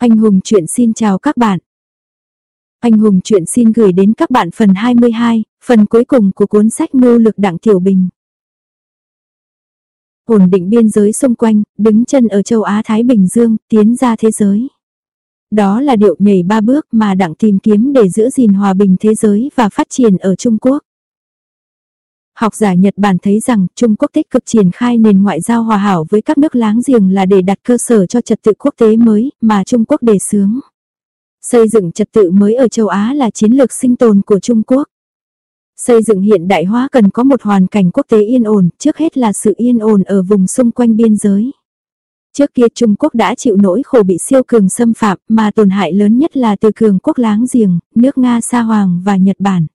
Anh Hùng chuyện xin chào các bạn. Anh Hùng chuyện xin gửi đến các bạn phần 22, phần cuối cùng của cuốn sách Mưu lực Đặng Tiểu Bình. Ổn định biên giới xung quanh, đứng chân ở châu Á Thái Bình Dương, tiến ra thế giới. Đó là điệu nhảy ba bước mà Đặng tìm kiếm để giữ gìn hòa bình thế giới và phát triển ở Trung Quốc. Học giả Nhật Bản thấy rằng Trung Quốc tích cực triển khai nền ngoại giao hòa hảo với các nước láng giềng là để đặt cơ sở cho trật tự quốc tế mới mà Trung Quốc đề xướng. Xây dựng trật tự mới ở châu Á là chiến lược sinh tồn của Trung Quốc. Xây dựng hiện đại hóa cần có một hoàn cảnh quốc tế yên ổn, trước hết là sự yên ổn ở vùng xung quanh biên giới. Trước kia Trung Quốc đã chịu nỗi khổ bị siêu cường xâm phạm mà tổn hại lớn nhất là từ cường quốc láng giềng, nước Nga Sa Hoàng và Nhật Bản.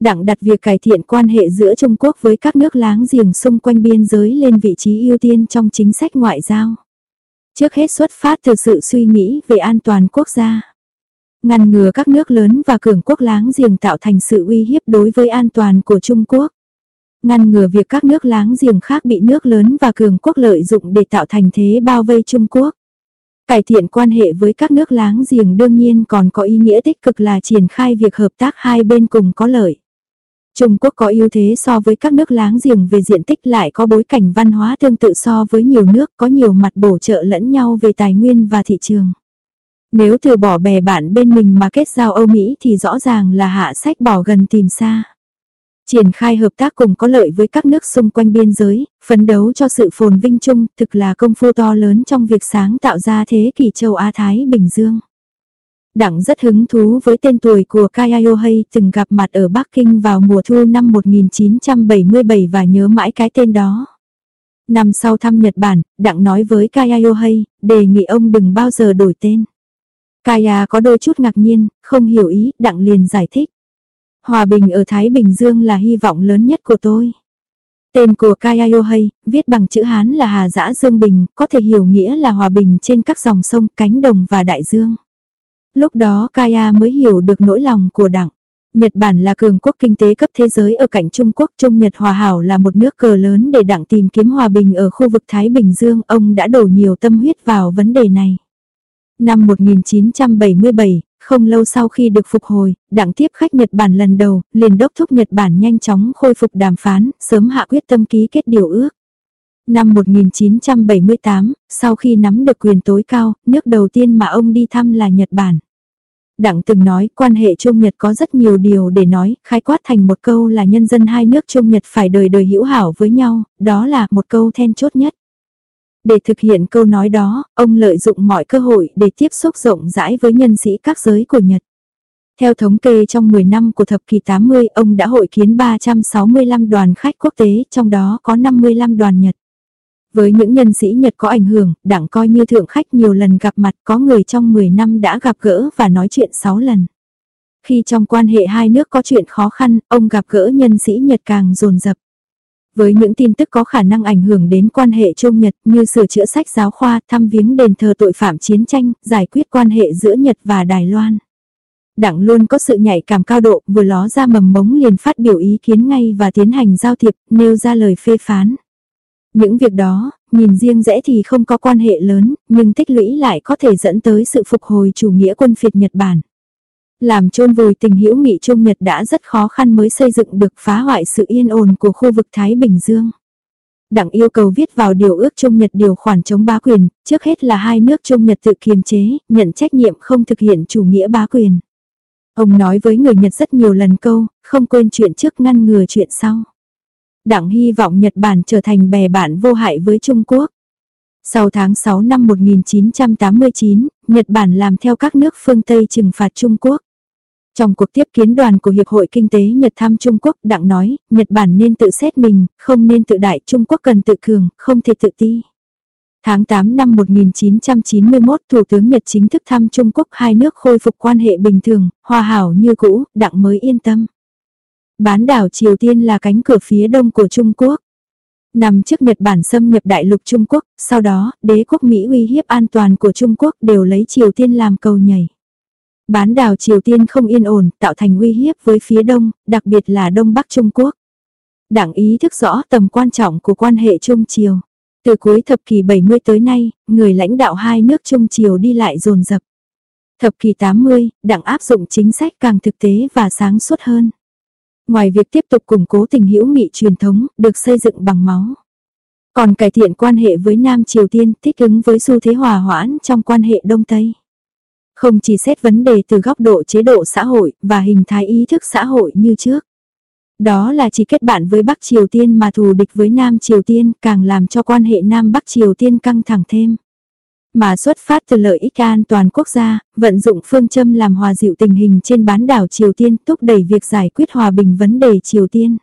Đặng đặt việc cải thiện quan hệ giữa Trung Quốc với các nước láng giềng xung quanh biên giới lên vị trí ưu tiên trong chính sách ngoại giao. Trước hết xuất phát từ sự suy nghĩ về an toàn quốc gia. Ngăn ngừa các nước lớn và cường quốc láng giềng tạo thành sự uy hiếp đối với an toàn của Trung Quốc. Ngăn ngừa việc các nước láng giềng khác bị nước lớn và cường quốc lợi dụng để tạo thành thế bao vây Trung Quốc. Cải thiện quan hệ với các nước láng giềng đương nhiên còn có ý nghĩa tích cực là triển khai việc hợp tác hai bên cùng có lợi. Trung Quốc có ưu thế so với các nước láng giềng về diện tích lại có bối cảnh văn hóa tương tự so với nhiều nước có nhiều mặt bổ trợ lẫn nhau về tài nguyên và thị trường. Nếu từ bỏ bè bạn bên mình mà kết giao Âu Mỹ thì rõ ràng là hạ sách bỏ gần tìm xa. Triển khai hợp tác cùng có lợi với các nước xung quanh biên giới, phấn đấu cho sự phồn vinh chung thực là công phu to lớn trong việc sáng tạo ra thế kỷ châu Á-Thái Bình Dương. Đặng rất hứng thú với tên tuổi của Kayayohei từng gặp mặt ở Bắc Kinh vào mùa thu năm 1977 và nhớ mãi cái tên đó. Năm sau thăm Nhật Bản, Đặng nói với Kayayohei, đề nghị ông đừng bao giờ đổi tên. Kaya có đôi chút ngạc nhiên, không hiểu ý, Đặng liền giải thích. Hòa bình ở Thái Bình Dương là hy vọng lớn nhất của tôi. Tên của Kayayohei, viết bằng chữ Hán là Hà Giã Dương Bình, có thể hiểu nghĩa là hòa bình trên các dòng sông, cánh đồng và đại dương. Lúc đó Kaya mới hiểu được nỗi lòng của đảng. Nhật Bản là cường quốc kinh tế cấp thế giới ở cạnh Trung Quốc. Trung Nhật Hòa Hảo là một nước cờ lớn để đảng tìm kiếm hòa bình ở khu vực Thái Bình Dương. Ông đã đổ nhiều tâm huyết vào vấn đề này. Năm 1977, không lâu sau khi được phục hồi, đảng tiếp khách Nhật Bản lần đầu, liền đốc thúc Nhật Bản nhanh chóng khôi phục đàm phán, sớm hạ quyết tâm ký kết điều ước. Năm 1978, sau khi nắm được quyền tối cao, nước đầu tiên mà ông đi thăm là Nhật Bản. Đặng từng nói quan hệ Trung Nhật có rất nhiều điều để nói, khái quát thành một câu là nhân dân hai nước Trung Nhật phải đời đời hữu hảo với nhau, đó là một câu then chốt nhất. Để thực hiện câu nói đó, ông lợi dụng mọi cơ hội để tiếp xúc rộng rãi với nhân sĩ các giới của Nhật. Theo thống kê trong 10 năm của thập kỷ 80, ông đã hội kiến 365 đoàn khách quốc tế, trong đó có 55 đoàn Nhật. Với những nhân sĩ Nhật có ảnh hưởng, đảng coi như thượng khách nhiều lần gặp mặt có người trong 10 năm đã gặp gỡ và nói chuyện 6 lần. Khi trong quan hệ hai nước có chuyện khó khăn, ông gặp gỡ nhân sĩ Nhật càng dồn dập. Với những tin tức có khả năng ảnh hưởng đến quan hệ Trung Nhật như sửa chữa sách giáo khoa, thăm viếng đền thờ tội phạm chiến tranh, giải quyết quan hệ giữa Nhật và Đài Loan. Đảng luôn có sự nhạy cảm cao độ, vừa ló ra mầm mống liền phát biểu ý kiến ngay và tiến hành giao thiệp, nêu ra lời phê phán. Những việc đó, nhìn riêng rẽ thì không có quan hệ lớn, nhưng tích lũy lại có thể dẫn tới sự phục hồi chủ nghĩa quân phiệt Nhật Bản. Làm chôn vùi tình hữu nghị Trung Nhật đã rất khó khăn mới xây dựng được phá hoại sự yên ổn của khu vực Thái Bình Dương. Đảng yêu cầu viết vào điều ước Trung Nhật điều khoản chống bá quyền, trước hết là hai nước Trung Nhật tự kiềm chế, nhận trách nhiệm không thực hiện chủ nghĩa bá quyền. Ông nói với người Nhật rất nhiều lần câu, không quên chuyện trước ngăn ngừa chuyện sau đặng hy vọng Nhật Bản trở thành bè bạn vô hại với Trung Quốc. Sau tháng 6 năm 1989, Nhật Bản làm theo các nước phương Tây trừng phạt Trung Quốc. Trong cuộc tiếp kiến đoàn của Hiệp hội Kinh tế Nhật thăm Trung Quốc, Đặng nói, Nhật Bản nên tự xét mình, không nên tự đại, Trung Quốc cần tự cường, không thể tự ti. Tháng 8 năm 1991, Thủ tướng Nhật chính thức thăm Trung Quốc hai nước khôi phục quan hệ bình thường, hòa hảo như cũ, Đặng mới yên tâm. Bán đảo Triều Tiên là cánh cửa phía đông của Trung Quốc. Nằm trước Nhật Bản xâm nhập đại lục Trung Quốc, sau đó, đế quốc Mỹ uy hiếp an toàn của Trung Quốc đều lấy Triều Tiên làm cầu nhảy. Bán đảo Triều Tiên không yên ổn, tạo thành uy hiếp với phía đông, đặc biệt là đông bắc Trung Quốc. Đảng ý thức rõ tầm quan trọng của quan hệ Trung Triều. Từ cuối thập kỷ 70 tới nay, người lãnh đạo hai nước Trung Triều đi lại dồn dập. Thập kỷ 80, Đảng áp dụng chính sách càng thực tế và sáng suốt hơn. Ngoài việc tiếp tục củng cố tình hữu nghị truyền thống, được xây dựng bằng máu. Còn cải thiện quan hệ với Nam Triều Tiên thích ứng với xu thế hòa hoãn trong quan hệ Đông Tây. Không chỉ xét vấn đề từ góc độ chế độ xã hội và hình thái ý thức xã hội như trước. Đó là chỉ kết bạn với Bắc Triều Tiên mà thù địch với Nam Triều Tiên càng làm cho quan hệ Nam Bắc Triều Tiên căng thẳng thêm. Mà xuất phát từ lợi ích an toàn quốc gia, vận dụng phương châm làm hòa dịu tình hình trên bán đảo Triều Tiên thúc đẩy việc giải quyết hòa bình vấn đề Triều Tiên.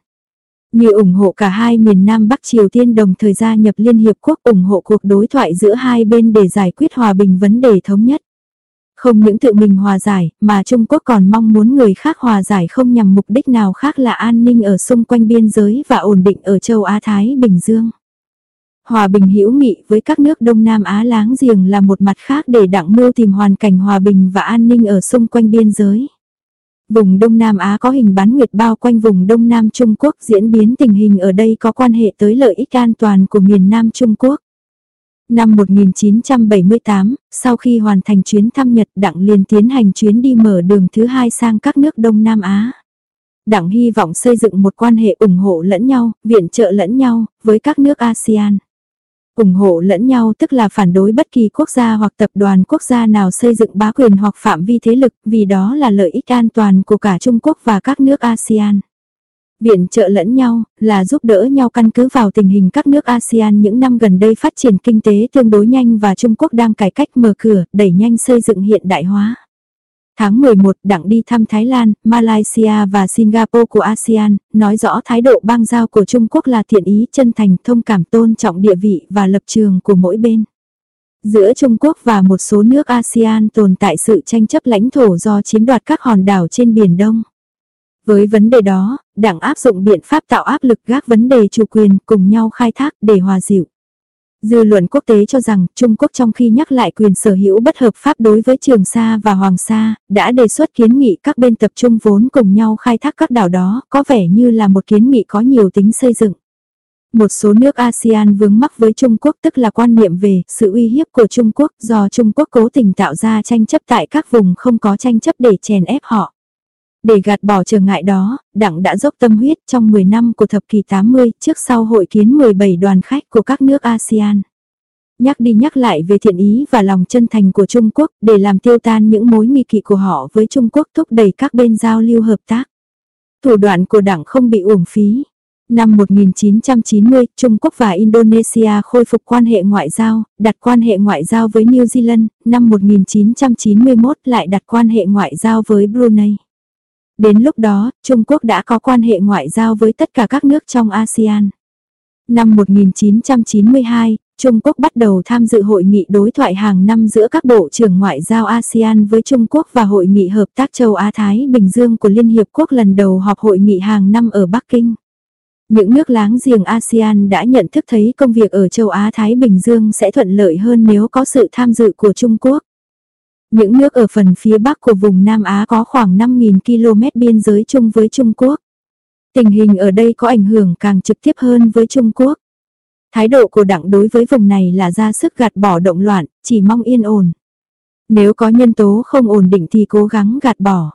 Như ủng hộ cả hai miền Nam Bắc Triều Tiên đồng thời gia nhập Liên Hiệp Quốc ủng hộ cuộc đối thoại giữa hai bên để giải quyết hòa bình vấn đề thống nhất. Không những tự mình hòa giải, mà Trung Quốc còn mong muốn người khác hòa giải không nhằm mục đích nào khác là an ninh ở xung quanh biên giới và ổn định ở châu Á-Thái Bình Dương. Hòa bình hữu nghị với các nước Đông Nam Á láng giềng là một mặt khác để đặng mưu tìm hoàn cảnh hòa bình và an ninh ở xung quanh biên giới. Vùng Đông Nam Á có hình bán nguyệt bao quanh vùng Đông Nam Trung Quốc diễn biến tình hình ở đây có quan hệ tới lợi ích an toàn của miền Nam Trung Quốc. Năm 1978, sau khi hoàn thành chuyến thăm Nhật Đặng liền tiến hành chuyến đi mở đường thứ hai sang các nước Đông Nam Á. Đặng hy vọng xây dựng một quan hệ ủng hộ lẫn nhau, viện trợ lẫn nhau, với các nước ASEAN ủng hộ lẫn nhau tức là phản đối bất kỳ quốc gia hoặc tập đoàn quốc gia nào xây dựng bá quyền hoặc phạm vi thế lực, vì đó là lợi ích an toàn của cả Trung Quốc và các nước ASEAN. Viện trợ lẫn nhau, là giúp đỡ nhau căn cứ vào tình hình các nước ASEAN những năm gần đây phát triển kinh tế tương đối nhanh và Trung Quốc đang cải cách mở cửa, đẩy nhanh xây dựng hiện đại hóa. Tháng 11, Đặng đi thăm Thái Lan, Malaysia và Singapore của ASEAN, nói rõ thái độ bang giao của Trung Quốc là thiện ý, chân thành, thông cảm tôn trọng địa vị và lập trường của mỗi bên. Giữa Trung Quốc và một số nước ASEAN tồn tại sự tranh chấp lãnh thổ do chiếm đoạt các hòn đảo trên Biển Đông. Với vấn đề đó, đảng áp dụng biện pháp tạo áp lực gác vấn đề chủ quyền cùng nhau khai thác để hòa dịu. Dư luận quốc tế cho rằng Trung Quốc trong khi nhắc lại quyền sở hữu bất hợp pháp đối với Trường Sa và Hoàng Sa, đã đề xuất kiến nghị các bên tập trung vốn cùng nhau khai thác các đảo đó, có vẻ như là một kiến nghị có nhiều tính xây dựng. Một số nước ASEAN vướng mắc với Trung Quốc tức là quan niệm về sự uy hiếp của Trung Quốc do Trung Quốc cố tình tạo ra tranh chấp tại các vùng không có tranh chấp để chèn ép họ. Để gạt bỏ trở ngại đó, Đặng đã dốc tâm huyết trong 10 năm của thập kỷ 80 trước sau hội kiến 17 đoàn khách của các nước ASEAN. Nhắc đi nhắc lại về thiện ý và lòng chân thành của Trung Quốc để làm tiêu tan những mối nghi kỵ của họ với Trung Quốc thúc đẩy các bên giao lưu hợp tác. Thủ đoạn của Đảng không bị uổng phí. Năm 1990, Trung Quốc và Indonesia khôi phục quan hệ ngoại giao, đặt quan hệ ngoại giao với New Zealand, năm 1991 lại đặt quan hệ ngoại giao với Brunei. Đến lúc đó, Trung Quốc đã có quan hệ ngoại giao với tất cả các nước trong ASEAN. Năm 1992, Trung Quốc bắt đầu tham dự hội nghị đối thoại hàng năm giữa các bộ trưởng ngoại giao ASEAN với Trung Quốc và hội nghị hợp tác châu Á-Thái Bình Dương của Liên Hiệp Quốc lần đầu họp hội nghị hàng năm ở Bắc Kinh. Những nước láng giềng ASEAN đã nhận thức thấy công việc ở châu Á-Thái Bình Dương sẽ thuận lợi hơn nếu có sự tham dự của Trung Quốc. Những nước ở phần phía bắc của vùng Nam Á có khoảng 5.000 km biên giới chung với Trung Quốc. Tình hình ở đây có ảnh hưởng càng trực tiếp hơn với Trung Quốc. Thái độ của đảng đối với vùng này là ra sức gạt bỏ động loạn, chỉ mong yên ổn. Nếu có nhân tố không ổn định thì cố gắng gạt bỏ.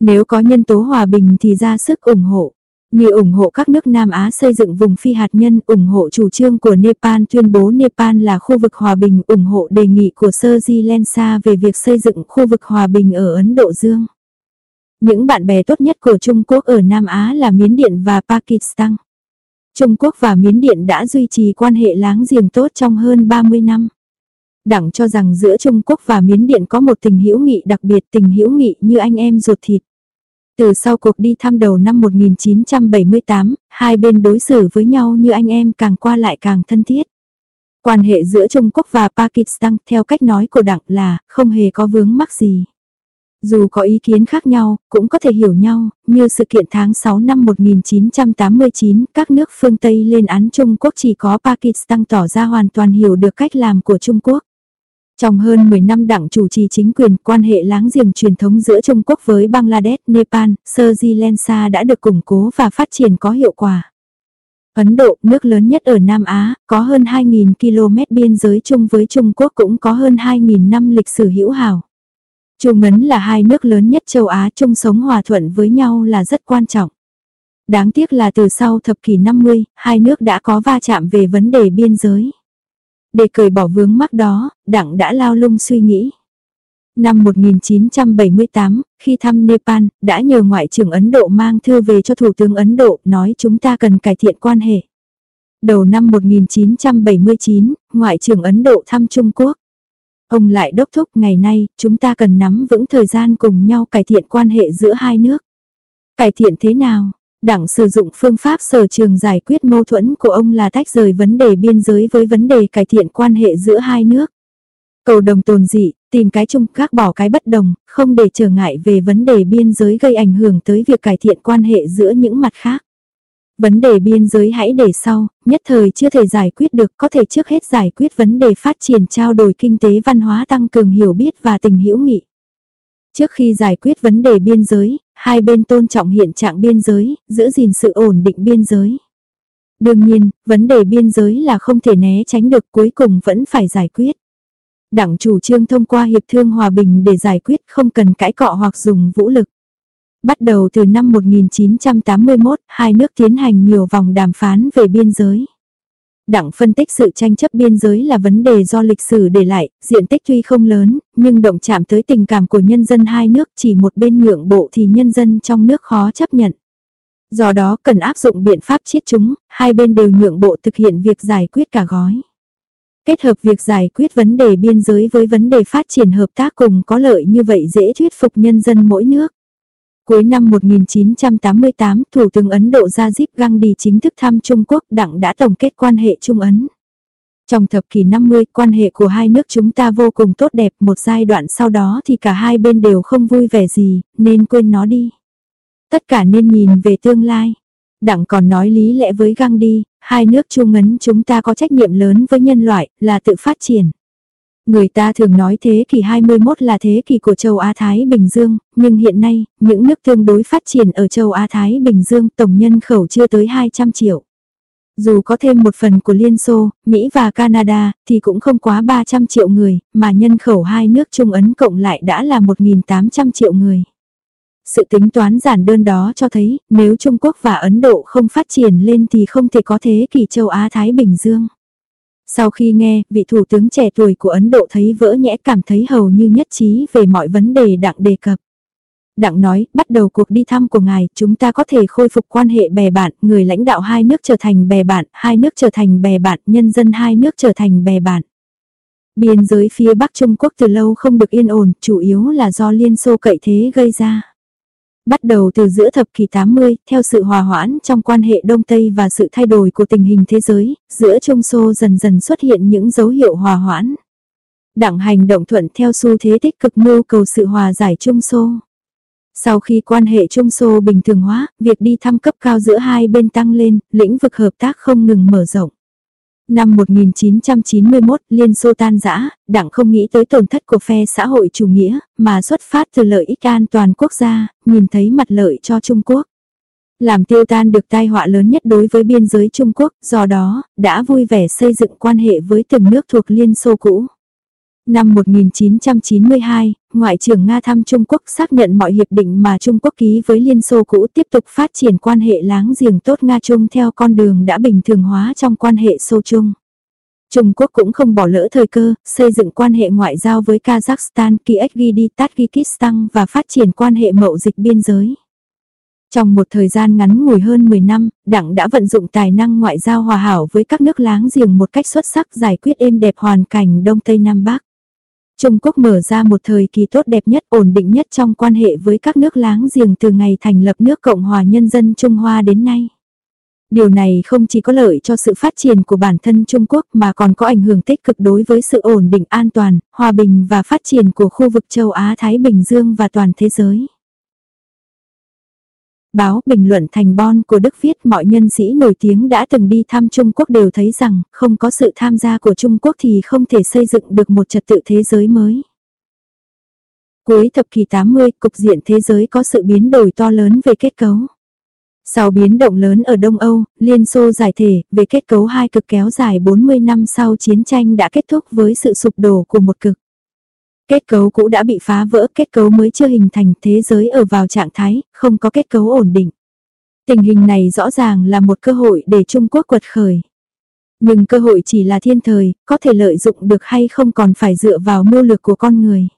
Nếu có nhân tố hòa bình thì ra sức ủng hộ như ủng hộ các nước Nam Á xây dựng vùng phi hạt nhân, ủng hộ chủ trương của Nepal tuyên bố Nepal là khu vực hòa bình, ủng hộ đề nghị của Sir Lensa về việc xây dựng khu vực hòa bình ở Ấn Độ Dương. Những bạn bè tốt nhất của Trung Quốc ở Nam Á là Miến Điện và Pakistan. Trung Quốc và Miến Điện đã duy trì quan hệ láng giềng tốt trong hơn 30 năm. Đảng cho rằng giữa Trung Quốc và Miến Điện có một tình hữu nghị đặc biệt tình hữu nghị như anh em ruột thịt. Từ sau cuộc đi thăm đầu năm 1978, hai bên đối xử với nhau như anh em càng qua lại càng thân thiết. Quan hệ giữa Trung Quốc và Pakistan theo cách nói của đảng là không hề có vướng mắc gì. Dù có ý kiến khác nhau, cũng có thể hiểu nhau, như sự kiện tháng 6 năm 1989, các nước phương Tây lên án Trung Quốc chỉ có Pakistan tỏ ra hoàn toàn hiểu được cách làm của Trung Quốc. Trong hơn 10 năm đảng chủ trì chính quyền, quan hệ láng giềng truyền thống giữa Trung Quốc với Bangladesh, Nepal, Sri Lanka đã được củng cố và phát triển có hiệu quả. Ấn Độ, nước lớn nhất ở Nam Á, có hơn 2.000 km biên giới chung với Trung Quốc cũng có hơn 2.000 năm lịch sử hữu hảo. Trung Ấn là hai nước lớn nhất châu Á chung sống hòa thuận với nhau là rất quan trọng. Đáng tiếc là từ sau thập kỷ 50, hai nước đã có va chạm về vấn đề biên giới. Để cởi bỏ vướng mắc đó, Đặng đã lao lung suy nghĩ. Năm 1978, khi thăm Nepal, đã nhờ Ngoại trưởng Ấn Độ mang thư về cho Thủ tướng Ấn Độ nói chúng ta cần cải thiện quan hệ. Đầu năm 1979, Ngoại trưởng Ấn Độ thăm Trung Quốc. Ông lại đốc thúc ngày nay, chúng ta cần nắm vững thời gian cùng nhau cải thiện quan hệ giữa hai nước. Cải thiện thế nào? Đảng sử dụng phương pháp sở trường giải quyết mâu thuẫn của ông là tách rời vấn đề biên giới với vấn đề cải thiện quan hệ giữa hai nước. Cầu đồng tồn dị, tìm cái chung khác bỏ cái bất đồng, không để trở ngại về vấn đề biên giới gây ảnh hưởng tới việc cải thiện quan hệ giữa những mặt khác. Vấn đề biên giới hãy để sau, nhất thời chưa thể giải quyết được có thể trước hết giải quyết vấn đề phát triển trao đổi kinh tế văn hóa tăng cường hiểu biết và tình hữu nghị. Trước khi giải quyết vấn đề biên giới, hai bên tôn trọng hiện trạng biên giới, giữ gìn sự ổn định biên giới. Đương nhiên, vấn đề biên giới là không thể né tránh được cuối cùng vẫn phải giải quyết. Đảng chủ trương thông qua hiệp thương hòa bình để giải quyết không cần cãi cọ hoặc dùng vũ lực. Bắt đầu từ năm 1981, hai nước tiến hành nhiều vòng đàm phán về biên giới. Đặng phân tích sự tranh chấp biên giới là vấn đề do lịch sử để lại, diện tích tuy không lớn, nhưng động chạm tới tình cảm của nhân dân hai nước chỉ một bên nhượng bộ thì nhân dân trong nước khó chấp nhận. Do đó cần áp dụng biện pháp chiết chúng, hai bên đều nhượng bộ thực hiện việc giải quyết cả gói. Kết hợp việc giải quyết vấn đề biên giới với vấn đề phát triển hợp tác cùng có lợi như vậy dễ thuyết phục nhân dân mỗi nước. Cuối năm 1988, Thủ tướng Ấn Độ Rajiv Gandhi chính thức thăm Trung Quốc đặng đã tổng kết quan hệ Trung Ấn. Trong thập kỷ 50, quan hệ của hai nước chúng ta vô cùng tốt đẹp, một giai đoạn sau đó thì cả hai bên đều không vui vẻ gì, nên quên nó đi. Tất cả nên nhìn về tương lai. Đặng còn nói lý lẽ với Gandhi, hai nước Trung Ấn chúng ta có trách nhiệm lớn với nhân loại, là tự phát triển. Người ta thường nói thế kỷ 21 là thế kỷ của châu Á-Thái Bình Dương, nhưng hiện nay, những nước tương đối phát triển ở châu Á-Thái Bình Dương tổng nhân khẩu chưa tới 200 triệu. Dù có thêm một phần của Liên Xô, Mỹ và Canada, thì cũng không quá 300 triệu người, mà nhân khẩu hai nước Trung Ấn cộng lại đã là 1.800 triệu người. Sự tính toán giản đơn đó cho thấy, nếu Trung Quốc và Ấn Độ không phát triển lên thì không thể có thế kỷ châu Á-Thái Bình Dương. Sau khi nghe, vị thủ tướng trẻ tuổi của Ấn Độ thấy vỡ nhẽ cảm thấy hầu như nhất trí về mọi vấn đề đặng đề cập. Đặng nói, bắt đầu cuộc đi thăm của ngài, chúng ta có thể khôi phục quan hệ bè bạn, người lãnh đạo hai nước trở thành bè bạn, hai nước trở thành bè bạn, nhân dân hai nước trở thành bè bạn. Biên giới phía Bắc Trung Quốc từ lâu không được yên ổn, chủ yếu là do Liên Xô cậy thế gây ra. Bắt đầu từ giữa thập kỷ 80, theo sự hòa hoãn trong quan hệ Đông Tây và sự thay đổi của tình hình thế giới, giữa Trung Xô dần dần xuất hiện những dấu hiệu hòa hoãn. Đảng hành động thuận theo xu thế tích cực mưu cầu sự hòa giải Trung Xô. Sau khi quan hệ Trung Xô bình thường hóa, việc đi thăm cấp cao giữa hai bên tăng lên, lĩnh vực hợp tác không ngừng mở rộng. Năm 1991, Liên Xô tan rã, đảng không nghĩ tới tổn thất của phe xã hội chủ nghĩa, mà xuất phát từ lợi ích an toàn quốc gia, nhìn thấy mặt lợi cho Trung Quốc. Làm tiêu tan được tai họa lớn nhất đối với biên giới Trung Quốc, do đó, đã vui vẻ xây dựng quan hệ với từng nước thuộc Liên Xô cũ. Năm 1992, Ngoại trưởng Nga thăm Trung Quốc xác nhận mọi hiệp định mà Trung Quốc ký với Liên Xô cũ tiếp tục phát triển quan hệ láng giềng tốt Nga-Trung theo con đường đã bình thường hóa trong quan hệ Xô-Trung. Trung Quốc cũng không bỏ lỡ thời cơ, xây dựng quan hệ ngoại giao với Kazakhstan, Kyrgyzstan, Tajikistan và phát triển quan hệ mậu dịch biên giới. Trong một thời gian ngắn ngủi hơn 10 năm, Đảng đã vận dụng tài năng ngoại giao hòa hảo với các nước láng giềng một cách xuất sắc giải quyết êm đẹp hoàn cảnh Đông Tây Nam Bắc. Trung Quốc mở ra một thời kỳ tốt đẹp nhất, ổn định nhất trong quan hệ với các nước láng giềng từ ngày thành lập nước Cộng hòa Nhân dân Trung Hoa đến nay. Điều này không chỉ có lợi cho sự phát triển của bản thân Trung Quốc mà còn có ảnh hưởng tích cực đối với sự ổn định an toàn, hòa bình và phát triển của khu vực châu Á-Thái Bình Dương và toàn thế giới. Báo bình luận thành bon của Đức viết mọi nhân sĩ nổi tiếng đã từng đi thăm Trung Quốc đều thấy rằng không có sự tham gia của Trung Quốc thì không thể xây dựng được một trật tự thế giới mới. Cuối thập kỷ 80, cục diện thế giới có sự biến đổi to lớn về kết cấu. Sau biến động lớn ở Đông Âu, Liên Xô giải thể, về kết cấu hai cực kéo dài 40 năm sau chiến tranh đã kết thúc với sự sụp đổ của một cực. Kết cấu cũ đã bị phá vỡ, kết cấu mới chưa hình thành, thế giới ở vào trạng thái, không có kết cấu ổn định. Tình hình này rõ ràng là một cơ hội để Trung Quốc quật khởi. Nhưng cơ hội chỉ là thiên thời, có thể lợi dụng được hay không còn phải dựa vào mưu lược của con người.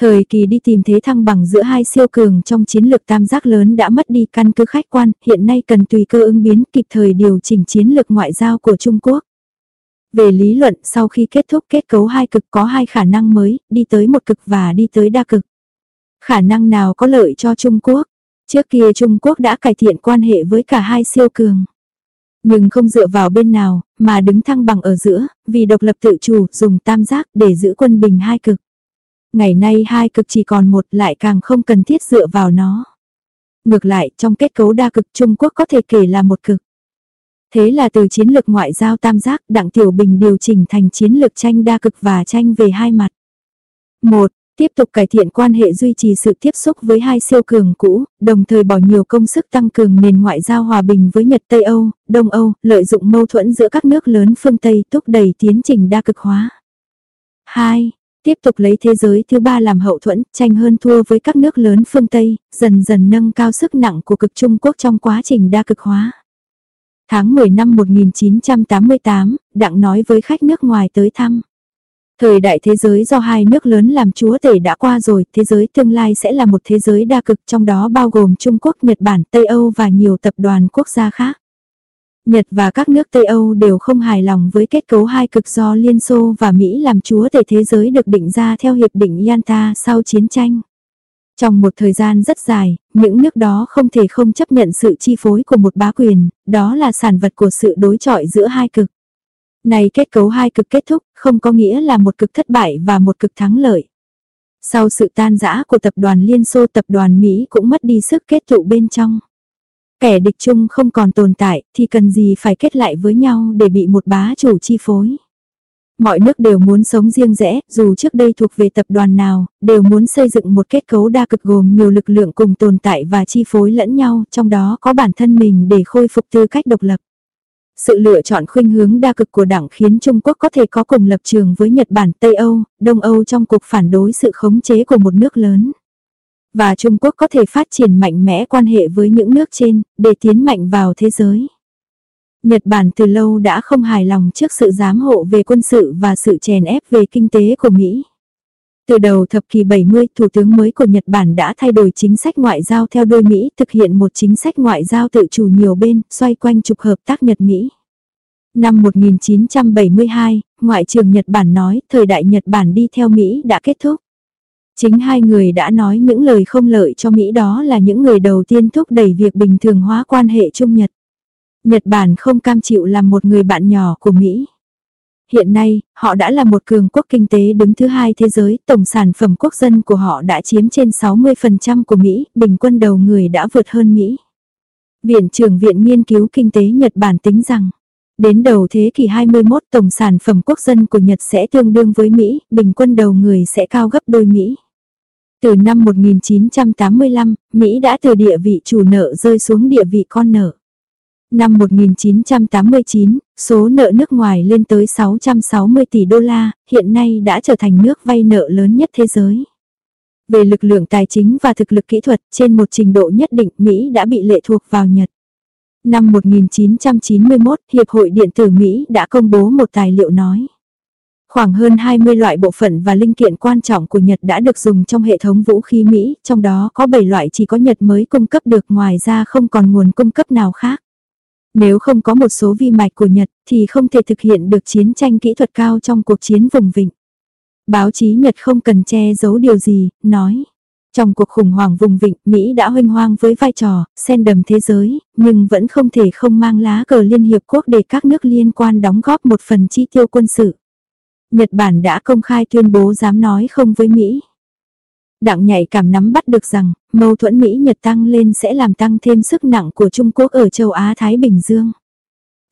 Thời kỳ đi tìm thế thăng bằng giữa hai siêu cường trong chiến lược tam giác lớn đã mất đi căn cứ khách quan, hiện nay cần tùy cơ ứng biến kịp thời điều chỉnh chiến lược ngoại giao của Trung Quốc. Về lý luận sau khi kết thúc kết cấu hai cực có hai khả năng mới, đi tới một cực và đi tới đa cực. Khả năng nào có lợi cho Trung Quốc? Trước kia Trung Quốc đã cải thiện quan hệ với cả hai siêu cường. Nhưng không dựa vào bên nào, mà đứng thăng bằng ở giữa, vì độc lập tự chủ dùng tam giác để giữ quân bình hai cực. Ngày nay hai cực chỉ còn một lại càng không cần thiết dựa vào nó. Ngược lại, trong kết cấu đa cực Trung Quốc có thể kể là một cực. Thế là từ chiến lược ngoại giao tam giác, Đặng Tiểu Bình điều chỉnh thành chiến lược tranh đa cực và tranh về hai mặt. Một, Tiếp tục cải thiện quan hệ duy trì sự tiếp xúc với hai siêu cường cũ, đồng thời bỏ nhiều công sức tăng cường nền ngoại giao hòa bình với Nhật Tây Âu, Đông Âu, lợi dụng mâu thuẫn giữa các nước lớn phương Tây thúc đẩy tiến trình đa cực hóa. 2. Tiếp tục lấy thế giới thứ ba làm hậu thuẫn, tranh hơn thua với các nước lớn phương Tây, dần dần nâng cao sức nặng của cực Trung Quốc trong quá trình đa cực hóa. Tháng 10 năm 1988, Đặng nói với khách nước ngoài tới thăm. Thời đại thế giới do hai nước lớn làm chúa tể đã qua rồi, thế giới tương lai sẽ là một thế giới đa cực trong đó bao gồm Trung Quốc, Nhật Bản, Tây Âu và nhiều tập đoàn quốc gia khác. Nhật và các nước Tây Âu đều không hài lòng với kết cấu hai cực do Liên Xô và Mỹ làm chúa tể thế giới được định ra theo Hiệp định Yalta sau chiến tranh. Trong một thời gian rất dài, những nước đó không thể không chấp nhận sự chi phối của một bá quyền, đó là sản vật của sự đối chọi giữa hai cực. Này kết cấu hai cực kết thúc, không có nghĩa là một cực thất bại và một cực thắng lợi. Sau sự tan rã của tập đoàn Liên Xô tập đoàn Mỹ cũng mất đi sức kết tụ bên trong. Kẻ địch chung không còn tồn tại thì cần gì phải kết lại với nhau để bị một bá chủ chi phối. Mọi nước đều muốn sống riêng rẽ, dù trước đây thuộc về tập đoàn nào, đều muốn xây dựng một kết cấu đa cực gồm nhiều lực lượng cùng tồn tại và chi phối lẫn nhau, trong đó có bản thân mình để khôi phục tư cách độc lập. Sự lựa chọn khuynh hướng đa cực của đảng khiến Trung Quốc có thể có cùng lập trường với Nhật Bản, Tây Âu, Đông Âu trong cuộc phản đối sự khống chế của một nước lớn. Và Trung Quốc có thể phát triển mạnh mẽ quan hệ với những nước trên, để tiến mạnh vào thế giới. Nhật Bản từ lâu đã không hài lòng trước sự giám hộ về quân sự và sự chèn ép về kinh tế của Mỹ. Từ đầu thập kỷ 70, Thủ tướng mới của Nhật Bản đã thay đổi chính sách ngoại giao theo đuôi Mỹ, thực hiện một chính sách ngoại giao tự chủ nhiều bên, xoay quanh trục hợp tác Nhật-Mỹ. Năm 1972, Ngoại trưởng Nhật Bản nói, thời đại Nhật Bản đi theo Mỹ đã kết thúc. Chính hai người đã nói những lời không lợi cho Mỹ đó là những người đầu tiên thúc đẩy việc bình thường hóa quan hệ Trung Nhật. Nhật Bản không cam chịu làm một người bạn nhỏ của Mỹ. Hiện nay, họ đã là một cường quốc kinh tế đứng thứ hai thế giới, tổng sản phẩm quốc dân của họ đã chiếm trên 60% của Mỹ, bình quân đầu người đã vượt hơn Mỹ. Viện trưởng Viện Nghiên cứu Kinh tế Nhật Bản tính rằng, đến đầu thế kỷ 21 tổng sản phẩm quốc dân của Nhật sẽ tương đương với Mỹ, bình quân đầu người sẽ cao gấp đôi Mỹ. Từ năm 1985, Mỹ đã từ địa vị chủ nợ rơi xuống địa vị con nợ. Năm 1989, số nợ nước ngoài lên tới 660 tỷ đô la, hiện nay đã trở thành nước vay nợ lớn nhất thế giới. Về lực lượng tài chính và thực lực kỹ thuật, trên một trình độ nhất định Mỹ đã bị lệ thuộc vào Nhật. Năm 1991, Hiệp hội Điện tử Mỹ đã công bố một tài liệu nói. Khoảng hơn 20 loại bộ phận và linh kiện quan trọng của Nhật đã được dùng trong hệ thống vũ khí Mỹ, trong đó có 7 loại chỉ có Nhật mới cung cấp được ngoài ra không còn nguồn cung cấp nào khác. Nếu không có một số vi mạch của Nhật thì không thể thực hiện được chiến tranh kỹ thuật cao trong cuộc chiến vùng vịnh. Báo chí Nhật không cần che giấu điều gì, nói. Trong cuộc khủng hoảng vùng vịnh, Mỹ đã hoanh hoang với vai trò, sen đầm thế giới, nhưng vẫn không thể không mang lá cờ Liên Hiệp Quốc để các nước liên quan đóng góp một phần chi tiêu quân sự. Nhật Bản đã công khai tuyên bố dám nói không với Mỹ. Đặng nhạy cảm nắm bắt được rằng, mâu thuẫn Mỹ-Nhật tăng lên sẽ làm tăng thêm sức nặng của Trung Quốc ở châu Á-Thái Bình Dương.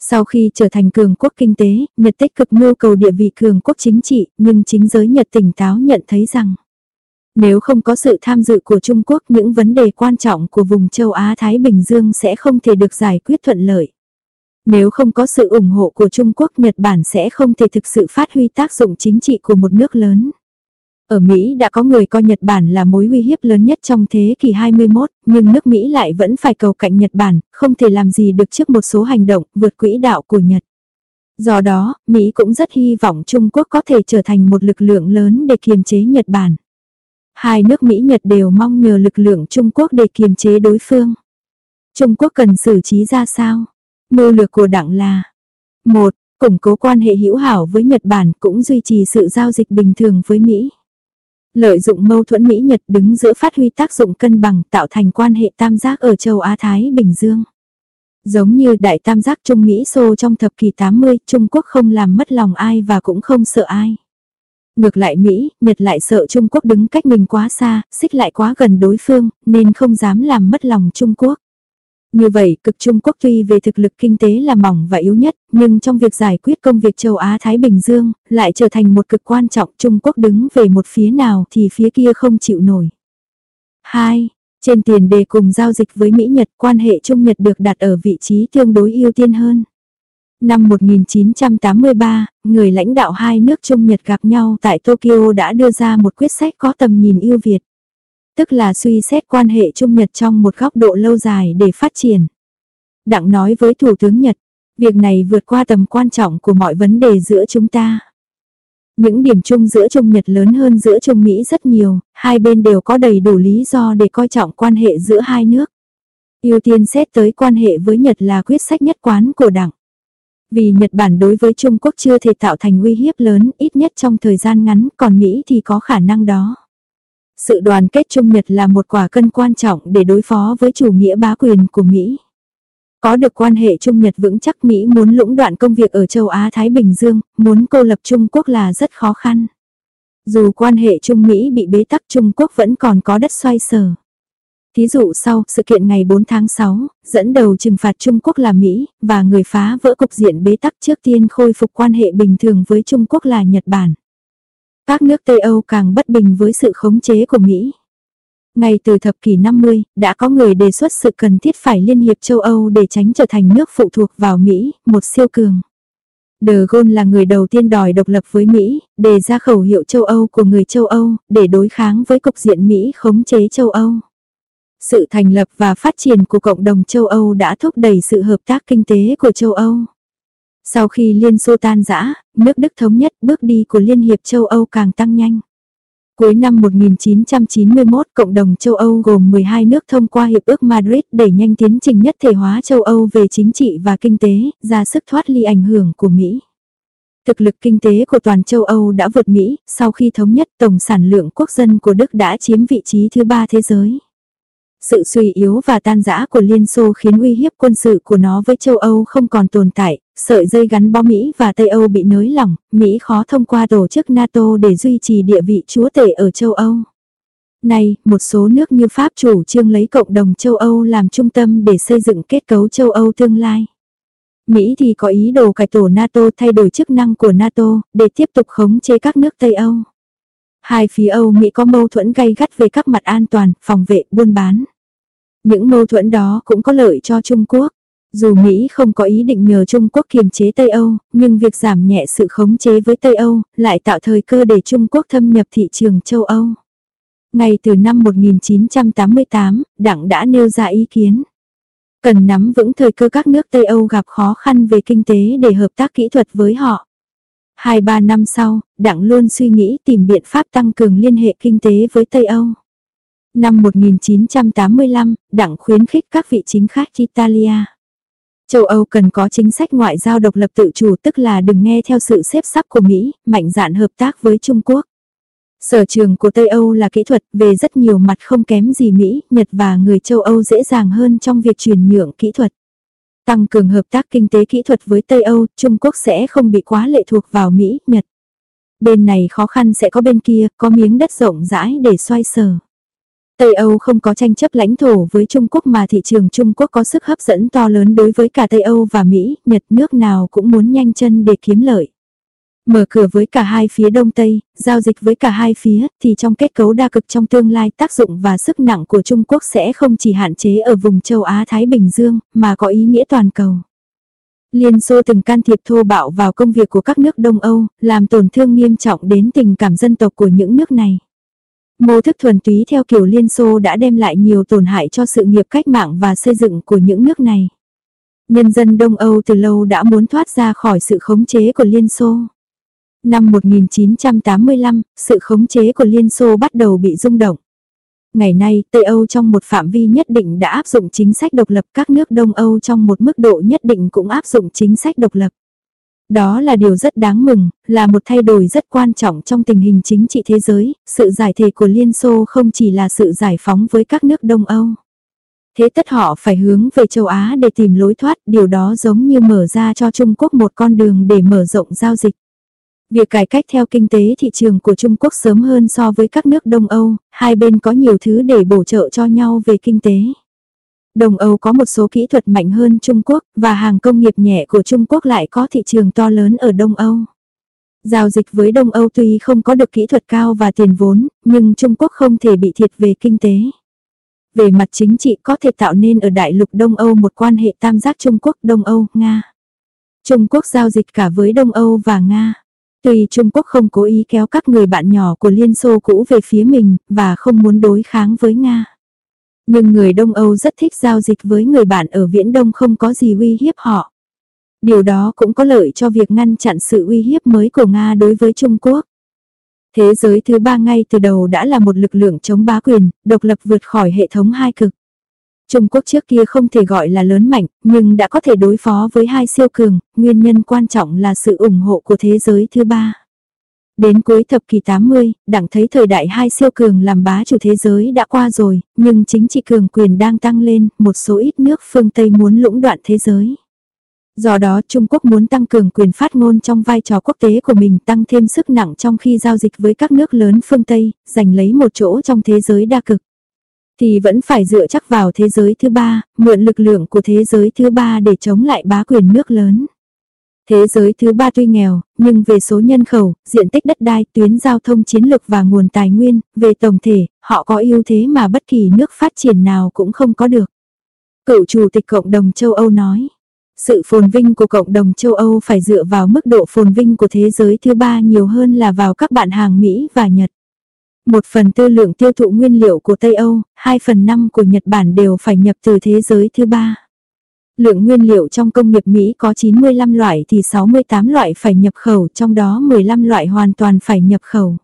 Sau khi trở thành cường quốc kinh tế, Nhật tích cực mưu cầu địa vị cường quốc chính trị, nhưng chính giới Nhật tỉnh táo nhận thấy rằng Nếu không có sự tham dự của Trung Quốc những vấn đề quan trọng của vùng châu Á-Thái Bình Dương sẽ không thể được giải quyết thuận lợi. Nếu không có sự ủng hộ của Trung Quốc Nhật Bản sẽ không thể thực sự phát huy tác dụng chính trị của một nước lớn. Ở Mỹ đã có người coi Nhật Bản là mối uy hiếp lớn nhất trong thế kỷ 21, nhưng nước Mỹ lại vẫn phải cầu cạnh Nhật Bản, không thể làm gì được trước một số hành động vượt quỹ đạo của Nhật. Do đó, Mỹ cũng rất hy vọng Trung Quốc có thể trở thành một lực lượng lớn để kiềm chế Nhật Bản. Hai nước Mỹ Nhật đều mong nhờ lực lượng Trung Quốc để kiềm chế đối phương. Trung Quốc cần xử trí ra sao? Mưu lược của đảng là một Củng cố quan hệ hữu hảo với Nhật Bản cũng duy trì sự giao dịch bình thường với Mỹ. Lợi dụng mâu thuẫn Mỹ-Nhật đứng giữa phát huy tác dụng cân bằng tạo thành quan hệ tam giác ở châu Á-Thái Bình Dương. Giống như đại tam giác Trung Mỹ Xô trong thập kỷ 80, Trung Quốc không làm mất lòng ai và cũng không sợ ai. Ngược lại Mỹ, Nhật lại sợ Trung Quốc đứng cách mình quá xa, xích lại quá gần đối phương, nên không dám làm mất lòng Trung Quốc. Như vậy, cực Trung Quốc tuy về thực lực kinh tế là mỏng và yếu nhất, nhưng trong việc giải quyết công việc châu Á-Thái Bình Dương, lại trở thành một cực quan trọng Trung Quốc đứng về một phía nào thì phía kia không chịu nổi. 2. Trên tiền đề cùng giao dịch với Mỹ Nhật, quan hệ Trung Nhật được đặt ở vị trí tương đối ưu tiên hơn. Năm 1983, người lãnh đạo hai nước Trung Nhật gặp nhau tại Tokyo đã đưa ra một quyết sách có tầm nhìn ưu việt tức là suy xét quan hệ Trung Nhật trong một góc độ lâu dài để phát triển. Đặng nói với Thủ tướng Nhật, việc này vượt qua tầm quan trọng của mọi vấn đề giữa chúng ta. Những điểm chung giữa Trung Nhật lớn hơn giữa Trung Mỹ rất nhiều, hai bên đều có đầy đủ lý do để coi trọng quan hệ giữa hai nước. Ưu tiên xét tới quan hệ với Nhật là quyết sách nhất quán của đảng. Vì Nhật Bản đối với Trung Quốc chưa thể tạo thành uy hiếp lớn ít nhất trong thời gian ngắn, còn Mỹ thì có khả năng đó. Sự đoàn kết Trung Nhật là một quả cân quan trọng để đối phó với chủ nghĩa bá quyền của Mỹ. Có được quan hệ Trung Nhật vững chắc Mỹ muốn lũng đoạn công việc ở châu Á-Thái Bình Dương, muốn cô lập Trung Quốc là rất khó khăn. Dù quan hệ Trung Mỹ bị bế tắc Trung Quốc vẫn còn có đất xoay sở. Thí dụ sau, sự kiện ngày 4 tháng 6, dẫn đầu trừng phạt Trung Quốc là Mỹ, và người phá vỡ cục diện bế tắc trước tiên khôi phục quan hệ bình thường với Trung Quốc là Nhật Bản. Các nước Tây Âu càng bất bình với sự khống chế của Mỹ. Ngay từ thập kỷ 50, đã có người đề xuất sự cần thiết phải liên hiệp châu Âu để tránh trở thành nước phụ thuộc vào Mỹ, một siêu cường. De Gaulle là người đầu tiên đòi độc lập với Mỹ, đề ra khẩu hiệu châu Âu của người châu Âu, để đối kháng với cục diện Mỹ khống chế châu Âu. Sự thành lập và phát triển của cộng đồng châu Âu đã thúc đẩy sự hợp tác kinh tế của châu Âu. Sau khi Liên Xô tan rã, nước Đức thống nhất bước đi của Liên hiệp châu Âu càng tăng nhanh. Cuối năm 1991, cộng đồng châu Âu gồm 12 nước thông qua Hiệp ước Madrid đẩy nhanh tiến trình nhất thể hóa châu Âu về chính trị và kinh tế, ra sức thoát ly ảnh hưởng của Mỹ. Thực lực kinh tế của toàn châu Âu đã vượt Mỹ, sau khi thống nhất tổng sản lượng quốc dân của Đức đã chiếm vị trí thứ ba thế giới. Sự suy yếu và tan rã của Liên Xô khiến uy hiếp quân sự của nó với châu Âu không còn tồn tại, sợi dây gắn bó Mỹ và Tây Âu bị nới lỏng, Mỹ khó thông qua tổ chức NATO để duy trì địa vị chúa tể ở châu Âu. Nay một số nước như Pháp chủ trương lấy cộng đồng châu Âu làm trung tâm để xây dựng kết cấu châu Âu tương lai. Mỹ thì có ý đồ cải tổ NATO thay đổi chức năng của NATO để tiếp tục khống chế các nước Tây Âu. Hai phía Âu Mỹ có mâu thuẫn gay gắt về các mặt an toàn, phòng vệ, buôn bán. Những mâu thuẫn đó cũng có lợi cho Trung Quốc. Dù Mỹ không có ý định nhờ Trung Quốc kiềm chế Tây Âu, nhưng việc giảm nhẹ sự khống chế với Tây Âu lại tạo thời cơ để Trung Quốc thâm nhập thị trường châu Âu. Ngay từ năm 1988, Đảng đã nêu ra ý kiến. Cần nắm vững thời cơ các nước Tây Âu gặp khó khăn về kinh tế để hợp tác kỹ thuật với họ. Hai ba năm sau, Đảng luôn suy nghĩ tìm biện pháp tăng cường liên hệ kinh tế với Tây Âu. Năm 1985, Đảng khuyến khích các vị chính khách Italia. Châu Âu cần có chính sách ngoại giao độc lập tự chủ tức là đừng nghe theo sự xếp sắp của Mỹ, mạnh dạn hợp tác với Trung Quốc. Sở trường của Tây Âu là kỹ thuật, về rất nhiều mặt không kém gì Mỹ, Nhật và người châu Âu dễ dàng hơn trong việc chuyển nhượng kỹ thuật. Tăng cường hợp tác kinh tế kỹ thuật với Tây Âu, Trung Quốc sẽ không bị quá lệ thuộc vào Mỹ, Nhật. Bên này khó khăn sẽ có bên kia, có miếng đất rộng rãi để xoay sở. Tây Âu không có tranh chấp lãnh thổ với Trung Quốc mà thị trường Trung Quốc có sức hấp dẫn to lớn đối với cả Tây Âu và Mỹ, Nhật nước nào cũng muốn nhanh chân để kiếm lợi. Mở cửa với cả hai phía đông tây, giao dịch với cả hai phía, thì trong kết cấu đa cực trong tương lai tác dụng và sức nặng của Trung Quốc sẽ không chỉ hạn chế ở vùng châu Á-Thái Bình Dương, mà có ý nghĩa toàn cầu. Liên Xô từng can thiệp thô bạo vào công việc của các nước Đông Âu, làm tổn thương nghiêm trọng đến tình cảm dân tộc của những nước này. Mô thức thuần túy theo kiểu Liên Xô đã đem lại nhiều tổn hại cho sự nghiệp cách mạng và xây dựng của những nước này. Nhân dân Đông Âu từ lâu đã muốn thoát ra khỏi sự khống chế của Liên Xô. Năm 1985, sự khống chế của Liên Xô bắt đầu bị rung động. Ngày nay, Tây Âu trong một phạm vi nhất định đã áp dụng chính sách độc lập, các nước Đông Âu trong một mức độ nhất định cũng áp dụng chính sách độc lập. Đó là điều rất đáng mừng, là một thay đổi rất quan trọng trong tình hình chính trị thế giới, sự giải thể của Liên Xô không chỉ là sự giải phóng với các nước Đông Âu. Thế tất họ phải hướng về châu Á để tìm lối thoát, điều đó giống như mở ra cho Trung Quốc một con đường để mở rộng giao dịch. Việc cải cách theo kinh tế thị trường của Trung Quốc sớm hơn so với các nước Đông Âu, hai bên có nhiều thứ để bổ trợ cho nhau về kinh tế. Đông Âu có một số kỹ thuật mạnh hơn Trung Quốc, và hàng công nghiệp nhẹ của Trung Quốc lại có thị trường to lớn ở Đông Âu. Giao dịch với Đông Âu tuy không có được kỹ thuật cao và tiền vốn, nhưng Trung Quốc không thể bị thiệt về kinh tế. Về mặt chính trị có thể tạo nên ở đại lục Đông Âu một quan hệ tam giác Trung Quốc, Đông Âu, Nga. Trung Quốc giao dịch cả với Đông Âu và Nga. Tuy Trung Quốc không cố ý kéo các người bạn nhỏ của Liên Xô cũ về phía mình, và không muốn đối kháng với Nga. Nhưng người Đông Âu rất thích giao dịch với người bạn ở Viễn Đông không có gì uy hiếp họ. Điều đó cũng có lợi cho việc ngăn chặn sự uy hiếp mới của Nga đối với Trung Quốc. Thế giới thứ ba ngay từ đầu đã là một lực lượng chống bá quyền, độc lập vượt khỏi hệ thống hai cực. Trung Quốc trước kia không thể gọi là lớn mạnh, nhưng đã có thể đối phó với hai siêu cường, nguyên nhân quan trọng là sự ủng hộ của thế giới thứ ba. Đến cuối thập kỷ 80, đảng thấy thời đại hai siêu cường làm bá chủ thế giới đã qua rồi, nhưng chính trị cường quyền đang tăng lên, một số ít nước phương Tây muốn lũng đoạn thế giới. Do đó Trung Quốc muốn tăng cường quyền phát ngôn trong vai trò quốc tế của mình tăng thêm sức nặng trong khi giao dịch với các nước lớn phương Tây, giành lấy một chỗ trong thế giới đa cực. Thì vẫn phải dựa chắc vào thế giới thứ ba, mượn lực lượng của thế giới thứ ba để chống lại bá quyền nước lớn. Thế giới thứ ba tuy nghèo, nhưng về số nhân khẩu, diện tích đất đai, tuyến giao thông chiến lược và nguồn tài nguyên, về tổng thể, họ có ưu thế mà bất kỳ nước phát triển nào cũng không có được. Cựu chủ tịch cộng đồng châu Âu nói, sự phồn vinh của cộng đồng châu Âu phải dựa vào mức độ phồn vinh của thế giới thứ ba nhiều hơn là vào các bạn hàng Mỹ và Nhật. Một phần tư lượng tiêu thụ nguyên liệu của Tây Âu, hai phần năm của Nhật Bản đều phải nhập từ thế giới thứ ba. Lượng nguyên liệu trong công nghiệp Mỹ có 95 loại thì 68 loại phải nhập khẩu, trong đó 15 loại hoàn toàn phải nhập khẩu.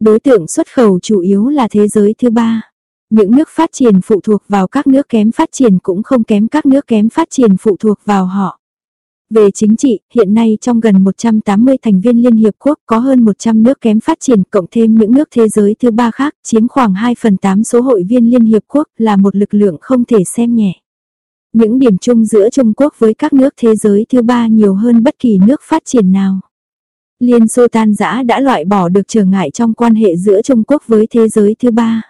Đối tượng xuất khẩu chủ yếu là thế giới thứ ba. Những nước phát triển phụ thuộc vào các nước kém phát triển cũng không kém các nước kém phát triển phụ thuộc vào họ. Về chính trị, hiện nay trong gần 180 thành viên Liên Hiệp Quốc có hơn 100 nước kém phát triển cộng thêm những nước thế giới thứ ba khác chiếm khoảng 2 phần 8 số hội viên Liên Hiệp Quốc là một lực lượng không thể xem nhẹ. Những điểm chung giữa Trung Quốc với các nước thế giới thứ ba nhiều hơn bất kỳ nước phát triển nào. Liên Xô tan rã đã loại bỏ được trở ngại trong quan hệ giữa Trung Quốc với thế giới thứ ba.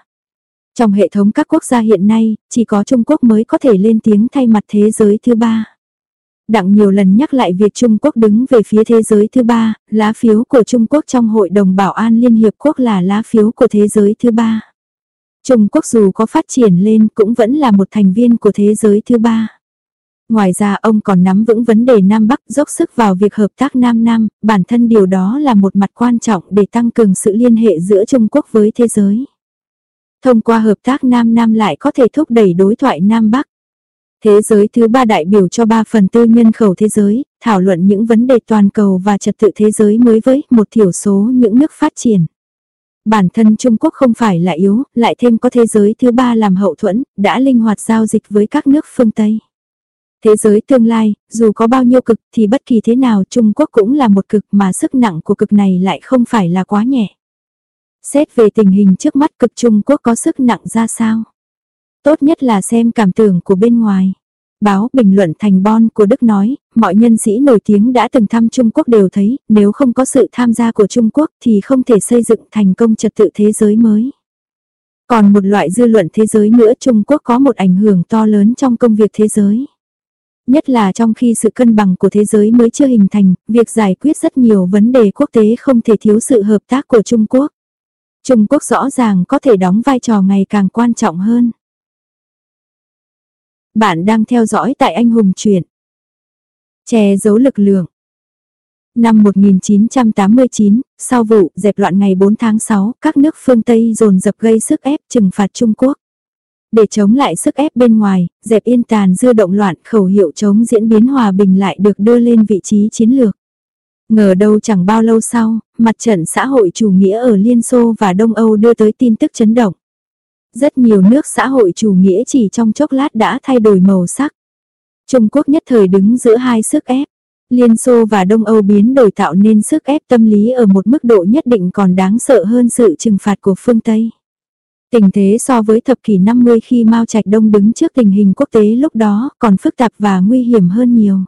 Trong hệ thống các quốc gia hiện nay, chỉ có Trung Quốc mới có thể lên tiếng thay mặt thế giới thứ ba. Đặng nhiều lần nhắc lại việc Trung Quốc đứng về phía thế giới thứ ba, lá phiếu của Trung Quốc trong Hội đồng Bảo an Liên Hiệp Quốc là lá phiếu của thế giới thứ ba. Trung Quốc dù có phát triển lên cũng vẫn là một thành viên của thế giới thứ ba. Ngoài ra ông còn nắm vững vấn đề Nam Bắc dốc sức vào việc hợp tác Nam Nam, bản thân điều đó là một mặt quan trọng để tăng cường sự liên hệ giữa Trung Quốc với thế giới. Thông qua hợp tác Nam Nam lại có thể thúc đẩy đối thoại Nam Bắc. Thế giới thứ ba đại biểu cho 3 phần tư nhân khẩu thế giới, thảo luận những vấn đề toàn cầu và trật tự thế giới mới với một thiểu số những nước phát triển. Bản thân Trung Quốc không phải là yếu, lại thêm có thế giới thứ ba làm hậu thuẫn, đã linh hoạt giao dịch với các nước phương Tây. Thế giới tương lai, dù có bao nhiêu cực thì bất kỳ thế nào Trung Quốc cũng là một cực mà sức nặng của cực này lại không phải là quá nhẹ. Xét về tình hình trước mắt cực Trung Quốc có sức nặng ra sao? Tốt nhất là xem cảm tưởng của bên ngoài. Báo bình luận thành bon của Đức nói, mọi nhân sĩ nổi tiếng đã từng thăm Trung Quốc đều thấy, nếu không có sự tham gia của Trung Quốc thì không thể xây dựng thành công trật tự thế giới mới. Còn một loại dư luận thế giới nữa Trung Quốc có một ảnh hưởng to lớn trong công việc thế giới. Nhất là trong khi sự cân bằng của thế giới mới chưa hình thành, việc giải quyết rất nhiều vấn đề quốc tế không thể thiếu sự hợp tác của Trung Quốc. Trung Quốc rõ ràng có thể đóng vai trò ngày càng quan trọng hơn. Bạn đang theo dõi tại Anh Hùng Truyện. Che giấu lực lượng. Năm 1989, sau vụ dẹp loạn ngày 4 tháng 6, các nước phương Tây dồn dập gây sức ép trừng phạt Trung Quốc. Để chống lại sức ép bên ngoài, dẹp yên tàn dư động loạn khẩu hiệu chống diễn biến hòa bình lại được đưa lên vị trí chiến lược. Ngờ đâu chẳng bao lâu sau, mặt trận xã hội chủ nghĩa ở Liên Xô và Đông Âu đưa tới tin tức chấn động. Rất nhiều nước xã hội chủ nghĩa chỉ trong chốc lát đã thay đổi màu sắc. Trung Quốc nhất thời đứng giữa hai sức ép. Liên Xô và Đông Âu biến đổi tạo nên sức ép tâm lý ở một mức độ nhất định còn đáng sợ hơn sự trừng phạt của phương Tây. Tình thế so với thập kỷ 50 khi Mao Trạch Đông đứng trước tình hình quốc tế lúc đó còn phức tạp và nguy hiểm hơn nhiều.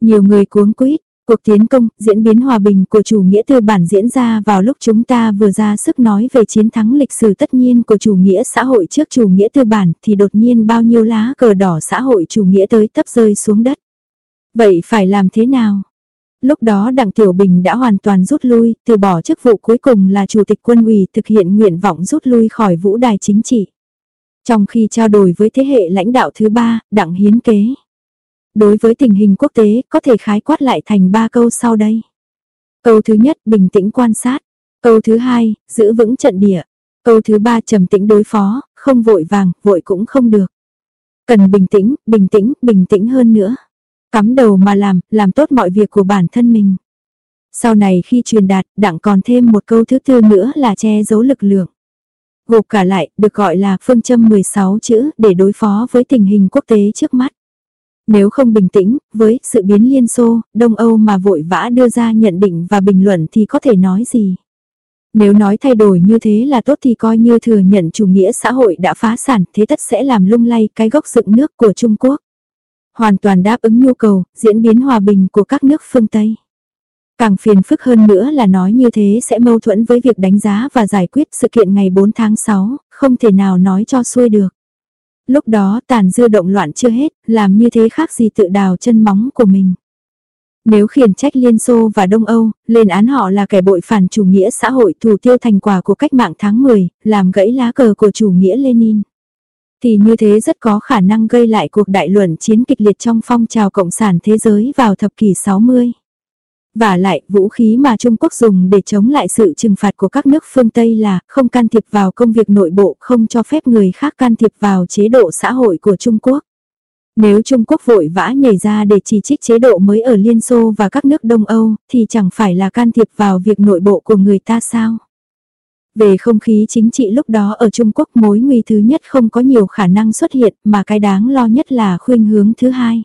Nhiều người cuống quýt, cuộc tiến công, diễn biến hòa bình của chủ nghĩa tư bản diễn ra vào lúc chúng ta vừa ra sức nói về chiến thắng lịch sử tất nhiên của chủ nghĩa xã hội trước chủ nghĩa tư bản thì đột nhiên bao nhiêu lá cờ đỏ xã hội chủ nghĩa tới tấp rơi xuống đất. Vậy phải làm thế nào? Lúc đó Đặng Tiểu Bình đã hoàn toàn rút lui, từ bỏ chức vụ cuối cùng là chủ tịch quân ủy thực hiện nguyện vọng rút lui khỏi vũ đài chính trị. Trong khi trao đổi với thế hệ lãnh đạo thứ ba, Đặng Hiến Kế. Đối với tình hình quốc tế, có thể khái quát lại thành ba câu sau đây. Câu thứ nhất, bình tĩnh quan sát. Câu thứ hai, giữ vững trận địa. Câu thứ ba, trầm tĩnh đối phó, không vội vàng, vội cũng không được. Cần bình tĩnh, bình tĩnh, bình tĩnh hơn nữa. Cắm đầu mà làm, làm tốt mọi việc của bản thân mình. Sau này khi truyền đạt, đặng còn thêm một câu thứ tư nữa là che giấu lực lượng. Gộp cả lại, được gọi là phương châm 16 chữ để đối phó với tình hình quốc tế trước mắt. Nếu không bình tĩnh, với sự biến Liên Xô, Đông Âu mà vội vã đưa ra nhận định và bình luận thì có thể nói gì? Nếu nói thay đổi như thế là tốt thì coi như thừa nhận chủ nghĩa xã hội đã phá sản thế tất sẽ làm lung lay cái gốc dựng nước của Trung Quốc hoàn toàn đáp ứng nhu cầu, diễn biến hòa bình của các nước phương Tây. Càng phiền phức hơn nữa là nói như thế sẽ mâu thuẫn với việc đánh giá và giải quyết sự kiện ngày 4 tháng 6, không thể nào nói cho xuôi được. Lúc đó tàn dư động loạn chưa hết, làm như thế khác gì tự đào chân móng của mình. Nếu khiển trách Liên Xô và Đông Âu, lên án họ là kẻ bội phản chủ nghĩa xã hội thủ tiêu thành quả của cách mạng tháng 10, làm gãy lá cờ của chủ nghĩa Lenin thì như thế rất có khả năng gây lại cuộc đại luận chiến kịch liệt trong phong trào cộng sản thế giới vào thập kỷ 60. Và lại, vũ khí mà Trung Quốc dùng để chống lại sự trừng phạt của các nước phương Tây là không can thiệp vào công việc nội bộ, không cho phép người khác can thiệp vào chế độ xã hội của Trung Quốc. Nếu Trung Quốc vội vã nhảy ra để chỉ trích chế độ mới ở Liên Xô và các nước Đông Âu, thì chẳng phải là can thiệp vào việc nội bộ của người ta sao? Về không khí chính trị lúc đó ở Trung Quốc mối nguy thứ nhất không có nhiều khả năng xuất hiện mà cái đáng lo nhất là khuynh hướng thứ hai.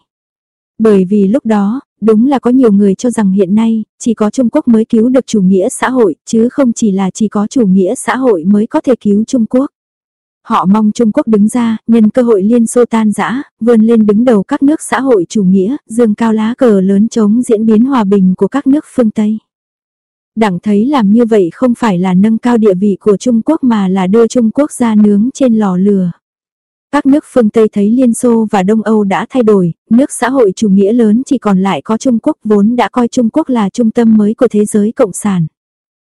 Bởi vì lúc đó, đúng là có nhiều người cho rằng hiện nay, chỉ có Trung Quốc mới cứu được chủ nghĩa xã hội, chứ không chỉ là chỉ có chủ nghĩa xã hội mới có thể cứu Trung Quốc. Họ mong Trung Quốc đứng ra, nhân cơ hội liên xô tan rã, vươn lên đứng đầu các nước xã hội chủ nghĩa, dương cao lá cờ lớn chống diễn biến hòa bình của các nước phương Tây. Đặng thấy làm như vậy không phải là nâng cao địa vị của Trung Quốc mà là đưa Trung Quốc ra nướng trên lò lửa. Các nước phương Tây thấy Liên Xô và Đông Âu đã thay đổi, nước xã hội chủ nghĩa lớn chỉ còn lại có Trung Quốc vốn đã coi Trung Quốc là trung tâm mới của thế giới cộng sản.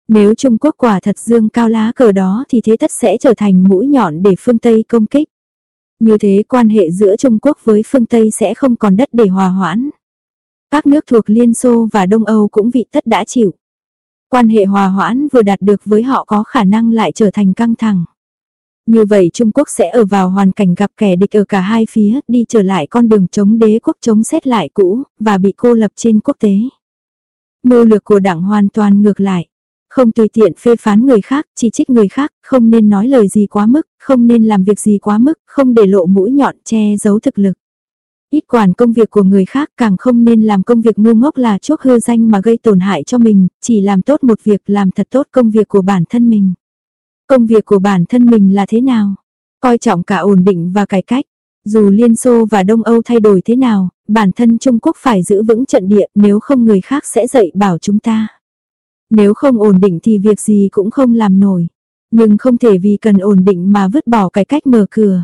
Nếu Trung Quốc quả thật dương cao lá cờ đó thì thế tất sẽ trở thành mũi nhọn để phương Tây công kích. Như thế quan hệ giữa Trung Quốc với phương Tây sẽ không còn đất để hòa hoãn. Các nước thuộc Liên Xô và Đông Âu cũng vị tất đã chịu. Quan hệ hòa hoãn vừa đạt được với họ có khả năng lại trở thành căng thẳng. Như vậy Trung Quốc sẽ ở vào hoàn cảnh gặp kẻ địch ở cả hai phía, đi trở lại con đường chống đế quốc chống xét lại cũ, và bị cô lập trên quốc tế. Mưu lược của đảng hoàn toàn ngược lại. Không tùy tiện phê phán người khác, chỉ trích người khác, không nên nói lời gì quá mức, không nên làm việc gì quá mức, không để lộ mũi nhọn che giấu thực lực. Ít quản công việc của người khác càng không nên làm công việc ngu ngốc là chuốc hư danh mà gây tổn hại cho mình, chỉ làm tốt một việc làm thật tốt công việc của bản thân mình. Công việc của bản thân mình là thế nào? Coi trọng cả ổn định và cải cách. Dù Liên Xô và Đông Âu thay đổi thế nào, bản thân Trung Quốc phải giữ vững trận địa nếu không người khác sẽ dạy bảo chúng ta. Nếu không ổn định thì việc gì cũng không làm nổi. Nhưng không thể vì cần ổn định mà vứt bỏ cải cách mở cửa.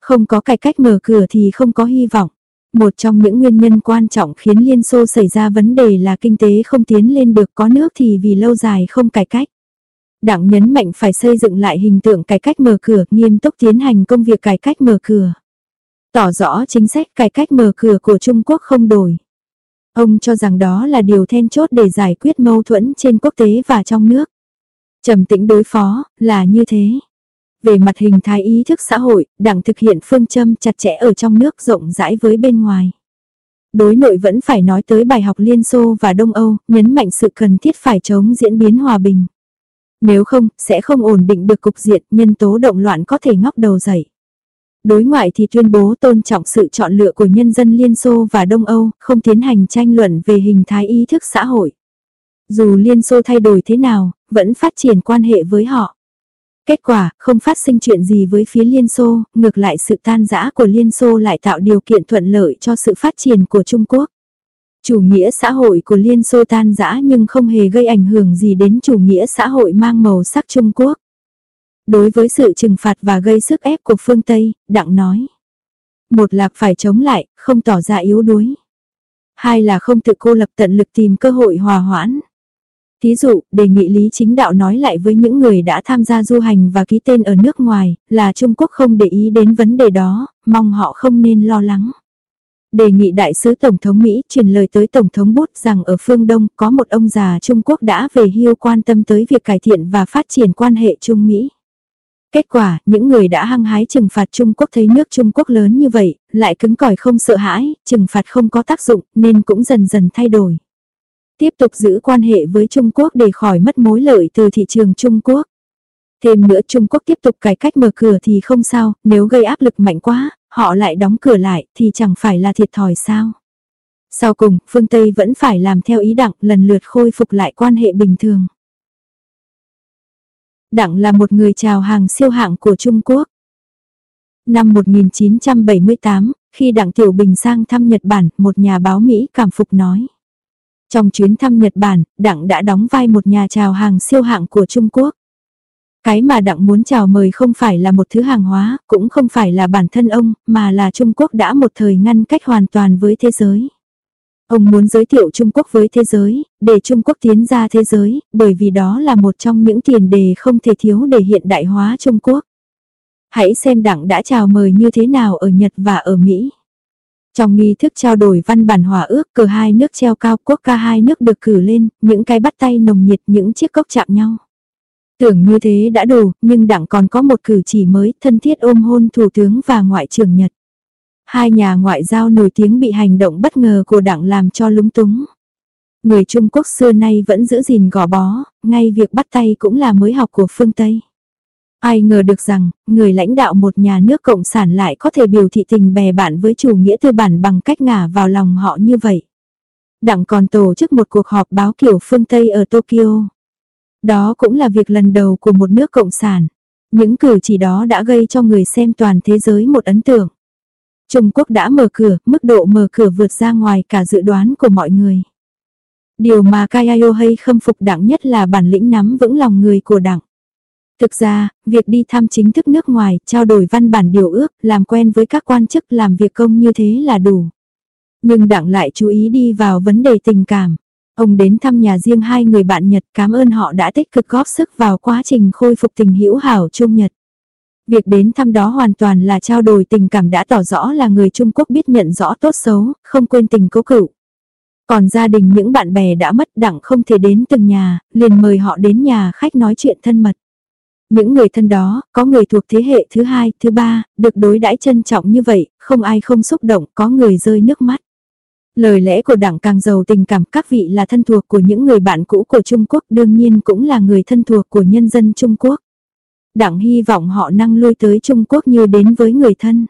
Không có cải cách mở cửa thì không có hy vọng. Một trong những nguyên nhân quan trọng khiến Liên Xô xảy ra vấn đề là kinh tế không tiến lên được có nước thì vì lâu dài không cải cách. Đảng nhấn mạnh phải xây dựng lại hình tượng cải cách mở cửa, nghiêm túc tiến hành công việc cải cách mở cửa. Tỏ rõ chính sách cải cách mở cửa của Trung Quốc không đổi. Ông cho rằng đó là điều then chốt để giải quyết mâu thuẫn trên quốc tế và trong nước. Trầm tĩnh đối phó, là như thế. Về mặt hình thái ý thức xã hội, đảng thực hiện phương châm chặt chẽ ở trong nước rộng rãi với bên ngoài. Đối nội vẫn phải nói tới bài học Liên Xô và Đông Âu, nhấn mạnh sự cần thiết phải chống diễn biến hòa bình. Nếu không, sẽ không ổn định được cục diện, nhân tố động loạn có thể ngóc đầu dậy. Đối ngoại thì tuyên bố tôn trọng sự chọn lựa của nhân dân Liên Xô và Đông Âu, không tiến hành tranh luận về hình thái ý thức xã hội. Dù Liên Xô thay đổi thế nào, vẫn phát triển quan hệ với họ. Kết quả, không phát sinh chuyện gì với phía Liên Xô, ngược lại sự tan rã của Liên Xô lại tạo điều kiện thuận lợi cho sự phát triển của Trung Quốc. Chủ nghĩa xã hội của Liên Xô tan rã nhưng không hề gây ảnh hưởng gì đến chủ nghĩa xã hội mang màu sắc Trung Quốc. Đối với sự trừng phạt và gây sức ép của phương Tây, Đặng nói. Một là phải chống lại, không tỏ ra yếu đuối. Hai là không tự cô lập tận lực tìm cơ hội hòa hoãn. Thí dụ, đề nghị Lý Chính Đạo nói lại với những người đã tham gia du hành và ký tên ở nước ngoài, là Trung Quốc không để ý đến vấn đề đó, mong họ không nên lo lắng. Đề nghị Đại sứ Tổng thống Mỹ truyền lời tới Tổng thống Bút rằng ở phương Đông có một ông già Trung Quốc đã về hưu quan tâm tới việc cải thiện và phát triển quan hệ Trung Mỹ. Kết quả, những người đã hăng hái trừng phạt Trung Quốc thấy nước Trung Quốc lớn như vậy, lại cứng cỏi không sợ hãi, trừng phạt không có tác dụng, nên cũng dần dần thay đổi. Tiếp tục giữ quan hệ với Trung Quốc để khỏi mất mối lợi từ thị trường Trung Quốc. Thêm nữa Trung Quốc tiếp tục cải cách mở cửa thì không sao, nếu gây áp lực mạnh quá, họ lại đóng cửa lại thì chẳng phải là thiệt thòi sao. Sau cùng, phương Tây vẫn phải làm theo ý đặng lần lượt khôi phục lại quan hệ bình thường. Đặng là một người chào hàng siêu hạng của Trung Quốc. Năm 1978, khi Đặng Tiểu Bình sang thăm Nhật Bản, một nhà báo Mỹ cảm phục nói. Trong chuyến thăm Nhật Bản, Đặng đã đóng vai một nhà chào hàng siêu hạng của Trung Quốc. Cái mà Đặng muốn chào mời không phải là một thứ hàng hóa, cũng không phải là bản thân ông, mà là Trung Quốc đã một thời ngăn cách hoàn toàn với thế giới. Ông muốn giới thiệu Trung Quốc với thế giới, để Trung Quốc tiến ra thế giới, bởi vì đó là một trong những tiền đề không thể thiếu để hiện đại hóa Trung Quốc. Hãy xem Đặng đã chào mời như thế nào ở Nhật và ở Mỹ. Trong nghi thức trao đổi văn bản hòa ước cờ hai nước treo cao quốc ca hai nước được cử lên, những cái bắt tay nồng nhiệt những chiếc cốc chạm nhau. Tưởng như thế đã đủ, nhưng đảng còn có một cử chỉ mới thân thiết ôm hôn Thủ tướng và Ngoại trưởng Nhật. Hai nhà ngoại giao nổi tiếng bị hành động bất ngờ của đảng làm cho lúng túng. Người Trung Quốc xưa nay vẫn giữ gìn gò bó, ngay việc bắt tay cũng là mới học của phương Tây. Ai ngờ được rằng, người lãnh đạo một nhà nước cộng sản lại có thể biểu thị tình bè bạn với chủ nghĩa tư bản bằng cách ngả vào lòng họ như vậy. Đảng còn tổ chức một cuộc họp báo kiểu phương Tây ở Tokyo. Đó cũng là việc lần đầu của một nước cộng sản. Những cử chỉ đó đã gây cho người xem toàn thế giới một ấn tượng. Trung Quốc đã mở cửa, mức độ mở cửa vượt ra ngoài cả dự đoán của mọi người. Điều mà Kayayo hay khâm phục đảng nhất là bản lĩnh nắm vững lòng người của đảng. Thực ra, việc đi thăm chính thức nước ngoài, trao đổi văn bản điều ước, làm quen với các quan chức làm việc công như thế là đủ. Nhưng đảng lại chú ý đi vào vấn đề tình cảm. Ông đến thăm nhà riêng hai người bạn Nhật cảm ơn họ đã tích cực góp sức vào quá trình khôi phục tình hữu hảo Trung Nhật. Việc đến thăm đó hoàn toàn là trao đổi tình cảm đã tỏ rõ là người Trung Quốc biết nhận rõ tốt xấu, không quên tình cố cựu. Còn gia đình những bạn bè đã mất đặng không thể đến từng nhà, liền mời họ đến nhà khách nói chuyện thân mật. Những người thân đó, có người thuộc thế hệ thứ hai, thứ ba, được đối đãi trân trọng như vậy, không ai không xúc động, có người rơi nước mắt. Lời lẽ của đảng càng giàu tình cảm, các vị là thân thuộc của những người bạn cũ của Trung Quốc, đương nhiên cũng là người thân thuộc của nhân dân Trung Quốc. Đảng hy vọng họ năng lui tới Trung Quốc như đến với người thân.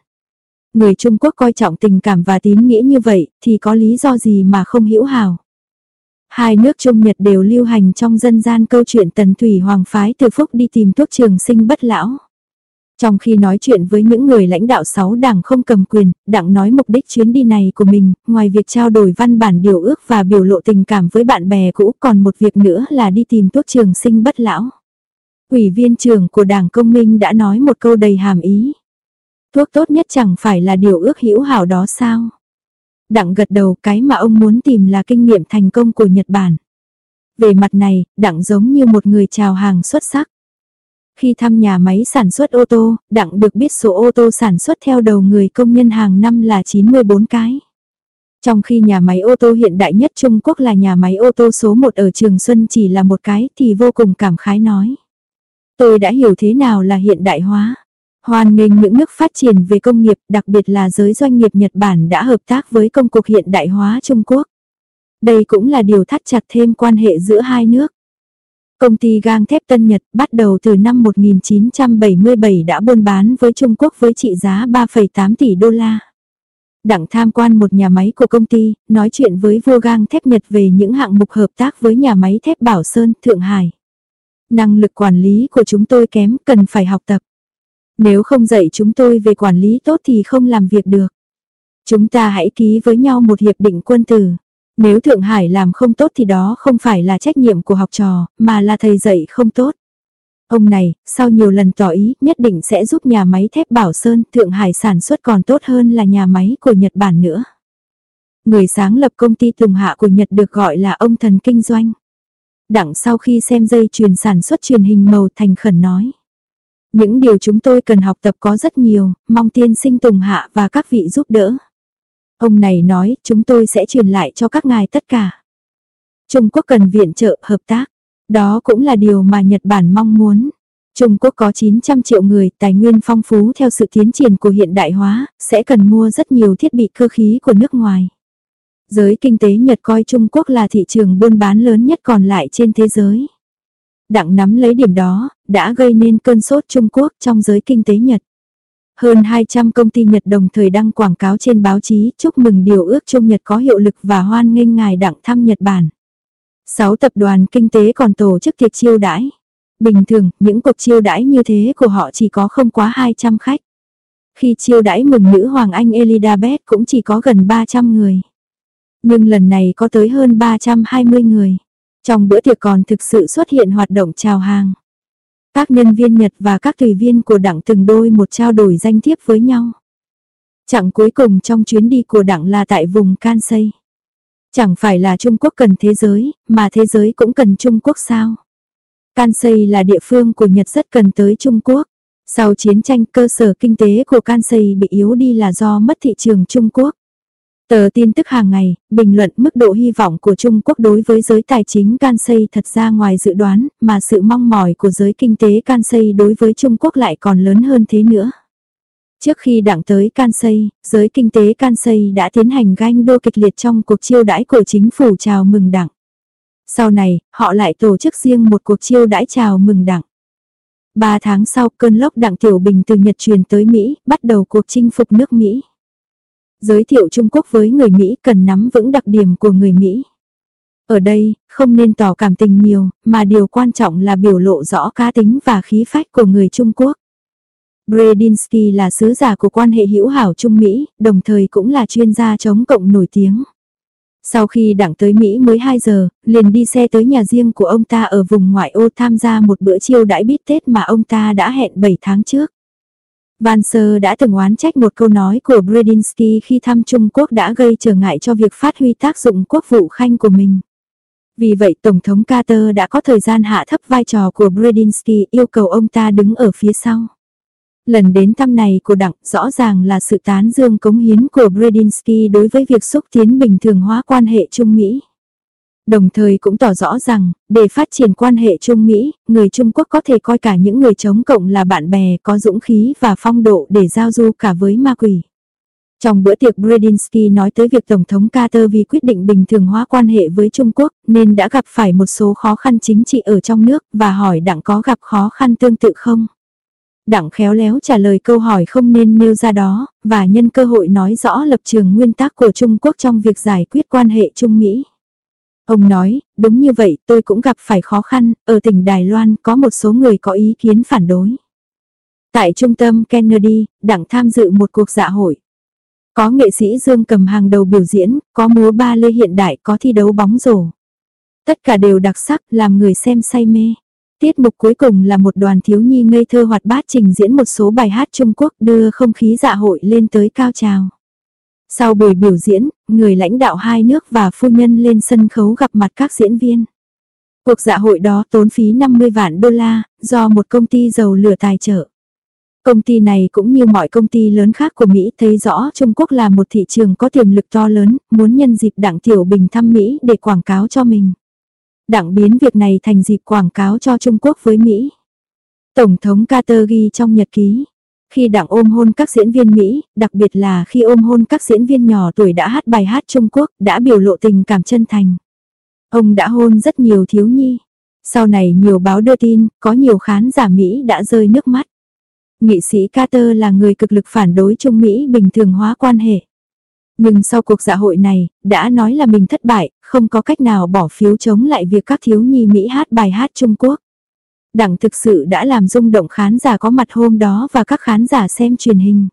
Người Trung Quốc coi trọng tình cảm và tín nghĩa như vậy, thì có lý do gì mà không hiểu hào. Hai nước Trung Nhật đều lưu hành trong dân gian câu chuyện Tần Thủy Hoàng phái từ Phúc đi tìm thuốc trường sinh bất lão. Trong khi nói chuyện với những người lãnh đạo sáu đảng không cầm quyền, đảng nói mục đích chuyến đi này của mình, ngoài việc trao đổi văn bản điều ước và biểu lộ tình cảm với bạn bè cũ còn một việc nữa là đi tìm thuốc trường sinh bất lão. Ủy viên trưởng của đảng công minh đã nói một câu đầy hàm ý. Thuốc tốt nhất chẳng phải là điều ước hữu hảo đó sao? Đặng gật đầu cái mà ông muốn tìm là kinh nghiệm thành công của Nhật Bản. Về mặt này, Đặng giống như một người chào hàng xuất sắc. Khi thăm nhà máy sản xuất ô tô, Đặng được biết số ô tô sản xuất theo đầu người công nhân hàng năm là 94 cái. Trong khi nhà máy ô tô hiện đại nhất Trung Quốc là nhà máy ô tô số 1 ở Trường Xuân chỉ là một cái thì vô cùng cảm khái nói. Tôi đã hiểu thế nào là hiện đại hóa. Hoan nghênh những nước phát triển về công nghiệp, đặc biệt là giới doanh nghiệp Nhật Bản đã hợp tác với công cuộc hiện đại hóa Trung Quốc. Đây cũng là điều thắt chặt thêm quan hệ giữa hai nước. Công ty gang thép Tân Nhật bắt đầu từ năm 1977 đã buôn bán với Trung Quốc với trị giá 3,8 tỷ đô la. Đặng tham quan một nhà máy của công ty, nói chuyện với vua gang thép Nhật về những hạng mục hợp tác với nhà máy thép Bảo Sơn, Thượng Hải. Năng lực quản lý của chúng tôi kém, cần phải học tập. Nếu không dạy chúng tôi về quản lý tốt thì không làm việc được. Chúng ta hãy ký với nhau một hiệp định quân tử. Nếu Thượng Hải làm không tốt thì đó không phải là trách nhiệm của học trò, mà là thầy dạy không tốt. Ông này, sau nhiều lần tỏ ý, nhất định sẽ giúp nhà máy thép Bảo Sơn, Thượng Hải sản xuất còn tốt hơn là nhà máy của Nhật Bản nữa. Người sáng lập công ty Tùng Hạ của Nhật được gọi là ông thần kinh doanh. Đặng sau khi xem dây truyền sản xuất truyền hình màu thành khẩn nói. Những điều chúng tôi cần học tập có rất nhiều, mong tiên sinh Tùng Hạ và các vị giúp đỡ. Ông này nói, chúng tôi sẽ truyền lại cho các ngài tất cả. Trung Quốc cần viện trợ, hợp tác. Đó cũng là điều mà Nhật Bản mong muốn. Trung Quốc có 900 triệu người, tài nguyên phong phú theo sự tiến triển của hiện đại hóa, sẽ cần mua rất nhiều thiết bị cơ khí của nước ngoài. Giới kinh tế Nhật coi Trung Quốc là thị trường buôn bán lớn nhất còn lại trên thế giới. Đặng nắm lấy điểm đó, đã gây nên cơn sốt Trung Quốc trong giới kinh tế Nhật. Hơn 200 công ty Nhật đồng thời đăng quảng cáo trên báo chí chúc mừng điều ước chung Nhật có hiệu lực và hoan nghênh ngài đặng thăm Nhật Bản. Sáu tập đoàn kinh tế còn tổ chức tiệc chiêu đãi. Bình thường, những cuộc chiêu đãi như thế của họ chỉ có không quá 200 khách. Khi chiêu đãi mừng nữ hoàng Anh Elizabeth cũng chỉ có gần 300 người. Nhưng lần này có tới hơn 320 người. Trong bữa tiệc còn thực sự xuất hiện hoạt động chào hàng. Các nhân viên Nhật và các tùy viên của đảng từng đôi một trao đổi danh thiếp với nhau. Chặng cuối cùng trong chuyến đi của đảng là tại vùng Kansai. Chẳng phải là Trung Quốc cần thế giới, mà thế giới cũng cần Trung Quốc sao? Kansai là địa phương của Nhật rất cần tới Trung Quốc. Sau chiến tranh cơ sở kinh tế của Kansai bị yếu đi là do mất thị trường Trung Quốc. Tờ tin tức hàng ngày, bình luận mức độ hy vọng của Trung Quốc đối với giới tài chính Kansai thật ra ngoài dự đoán, mà sự mong mỏi của giới kinh tế Kansai đối với Trung Quốc lại còn lớn hơn thế nữa. Trước khi đảng tới Kansai, giới kinh tế Kansai đã tiến hành ganh đua kịch liệt trong cuộc chiêu đãi của chính phủ chào mừng đảng. Sau này, họ lại tổ chức riêng một cuộc chiêu đãi chào mừng đảng. Ba tháng sau, cơn lốc đảng Tiểu Bình từ Nhật truyền tới Mỹ, bắt đầu cuộc chinh phục nước Mỹ. Giới thiệu Trung Quốc với người Mỹ cần nắm vững đặc điểm của người Mỹ. Ở đây, không nên tỏ cảm tình nhiều, mà điều quan trọng là biểu lộ rõ cá tính và khí phách của người Trung Quốc. Bredinsky là sứ giả của quan hệ hữu hảo Trung Mỹ, đồng thời cũng là chuyên gia chống cộng nổi tiếng. Sau khi đảng tới Mỹ mới 2 giờ, liền đi xe tới nhà riêng của ông ta ở vùng ngoại ô tham gia một bữa chiêu đãi bít Tết mà ông ta đã hẹn 7 tháng trước. Van Sơ đã từng oán trách một câu nói của Bredinsky khi thăm Trung Quốc đã gây trở ngại cho việc phát huy tác dụng quốc vụ khanh của mình. Vì vậy, Tổng thống Carter đã có thời gian hạ thấp vai trò của Bredinsky yêu cầu ông ta đứng ở phía sau. Lần đến thăm này của đảng, rõ ràng là sự tán dương cống hiến của Bredinsky đối với việc xúc tiến bình thường hóa quan hệ Trung Mỹ. Đồng thời cũng tỏ rõ rằng, để phát triển quan hệ Trung Mỹ, người Trung Quốc có thể coi cả những người chống cộng là bạn bè có dũng khí và phong độ để giao du cả với ma quỷ. Trong bữa tiệc Bredinsky nói tới việc Tổng thống Carter vì quyết định bình thường hóa quan hệ với Trung Quốc nên đã gặp phải một số khó khăn chính trị ở trong nước và hỏi đặng có gặp khó khăn tương tự không. Đặng khéo léo trả lời câu hỏi không nên nêu ra đó, và nhân cơ hội nói rõ lập trường nguyên tắc của Trung Quốc trong việc giải quyết quan hệ Trung Mỹ. Ông nói, đúng như vậy tôi cũng gặp phải khó khăn, ở tỉnh Đài Loan có một số người có ý kiến phản đối. Tại trung tâm Kennedy, đảng tham dự một cuộc dạ hội. Có nghệ sĩ Dương cầm hàng đầu biểu diễn, có múa ba lê hiện đại, có thi đấu bóng rổ. Tất cả đều đặc sắc, làm người xem say mê. Tiết mục cuối cùng là một đoàn thiếu nhi ngây thơ hoạt bát trình diễn một số bài hát Trung Quốc đưa không khí dạ hội lên tới cao trào. Sau buổi biểu diễn, người lãnh đạo hai nước và phu nhân lên sân khấu gặp mặt các diễn viên. Cuộc dạ hội đó tốn phí 50 vạn đô la, do một công ty dầu lửa tài trợ. Công ty này cũng như mọi công ty lớn khác của Mỹ thấy rõ Trung Quốc là một thị trường có tiềm lực to lớn, muốn nhân dịp Đặng Tiểu Bình thăm Mỹ để quảng cáo cho mình. Đặng biến việc này thành dịp quảng cáo cho Trung Quốc với Mỹ. Tổng thống Carter ghi trong nhật ký, khi đặng ôm hôn các diễn viên Mỹ, đặc biệt là khi ôm hôn các diễn viên nhỏ tuổi đã hát bài hát Trung Quốc, đã biểu lộ tình cảm chân thành. Ông đã hôn rất nhiều thiếu nhi. Sau này nhiều báo đưa tin, có nhiều khán giả Mỹ đã rơi nước mắt. Nghị sĩ Carter là người cực lực phản đối Trung Mỹ bình thường hóa quan hệ. Nhưng sau cuộc dạ hội này, đã nói là mình thất bại, không có cách nào bỏ phiếu chống lại việc các thiếu nhi Mỹ hát bài hát Trung Quốc đẳng thực sự đã làm rung động khán giả có mặt hôm đó và các khán giả xem truyền hình.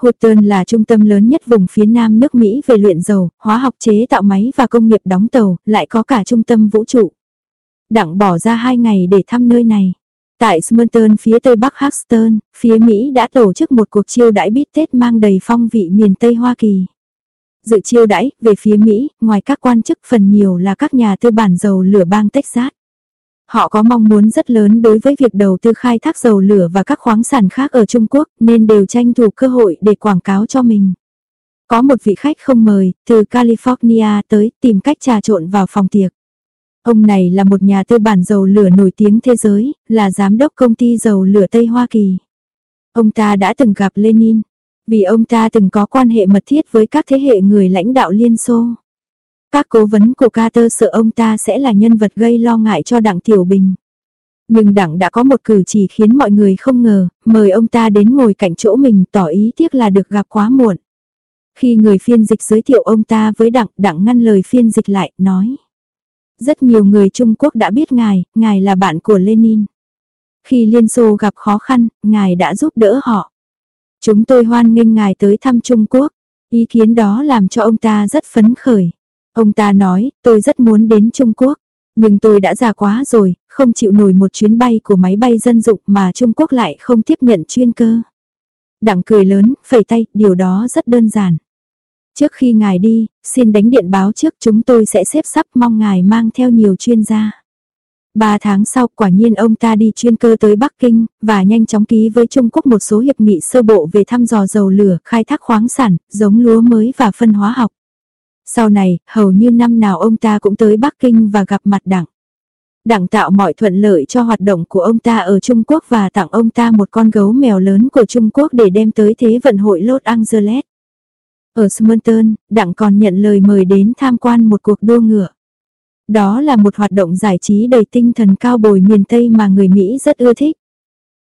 Houghton là trung tâm lớn nhất vùng phía nam nước Mỹ về luyện dầu, hóa học chế tạo máy và công nghiệp đóng tàu, lại có cả trung tâm vũ trụ. Đặng bỏ ra hai ngày để thăm nơi này. Tại Smerton phía tây bắc Houston, phía Mỹ đã tổ chức một cuộc chiêu đãi bít tết mang đầy phong vị miền Tây Hoa Kỳ. Dự chiêu đãi về phía Mỹ, ngoài các quan chức phần nhiều là các nhà tư bản dầu lửa bang Texas. Họ có mong muốn rất lớn đối với việc đầu tư khai thác dầu lửa và các khoáng sản khác ở Trung Quốc nên đều tranh thủ cơ hội để quảng cáo cho mình. Có một vị khách không mời, từ California tới tìm cách trà trộn vào phòng tiệc. Ông này là một nhà tư bản dầu lửa nổi tiếng thế giới, là giám đốc công ty dầu lửa Tây Hoa Kỳ. Ông ta đã từng gặp Lenin, vì ông ta từng có quan hệ mật thiết với các thế hệ người lãnh đạo Liên Xô. Các cố vấn của Carter sợ ông ta sẽ là nhân vật gây lo ngại cho đảng Tiểu Bình. Nhưng đảng đã có một cử chỉ khiến mọi người không ngờ, mời ông ta đến ngồi cạnh chỗ mình tỏ ý tiếc là được gặp quá muộn. Khi người phiên dịch giới thiệu ông ta với đảng, đảng ngăn lời phiên dịch lại, nói. Rất nhiều người Trung Quốc đã biết ngài, ngài là bạn của Lenin. Khi Liên Xô gặp khó khăn, ngài đã giúp đỡ họ. Chúng tôi hoan nghênh ngài tới thăm Trung Quốc. Ý kiến đó làm cho ông ta rất phấn khởi. Ông ta nói, tôi rất muốn đến Trung Quốc. Nhưng tôi đã già quá rồi, không chịu nổi một chuyến bay của máy bay dân dụng mà Trung Quốc lại không tiếp nhận chuyên cơ. Đặng cười lớn, phẩy tay, điều đó rất đơn giản. Trước khi ngài đi, xin đánh điện báo trước chúng tôi sẽ xếp sắp mong ngài mang theo nhiều chuyên gia. Ba tháng sau quả nhiên ông ta đi chuyên cơ tới Bắc Kinh, và nhanh chóng ký với Trung Quốc một số hiệp nghị sơ bộ về thăm dò dầu lửa, khai thác khoáng sản, giống lúa mới và phân hóa học. Sau này, hầu như năm nào ông ta cũng tới Bắc Kinh và gặp mặt đảng. Đảng tạo mọi thuận lợi cho hoạt động của ông ta ở Trung Quốc và tặng ông ta một con gấu mèo lớn của Trung Quốc để đem tới Thế vận hội Los Angeles. Ở Smonton, đảng còn nhận lời mời đến tham quan một cuộc đua ngựa. Đó là một hoạt động giải trí đầy tinh thần cao bồi miền Tây mà người Mỹ rất ưa thích.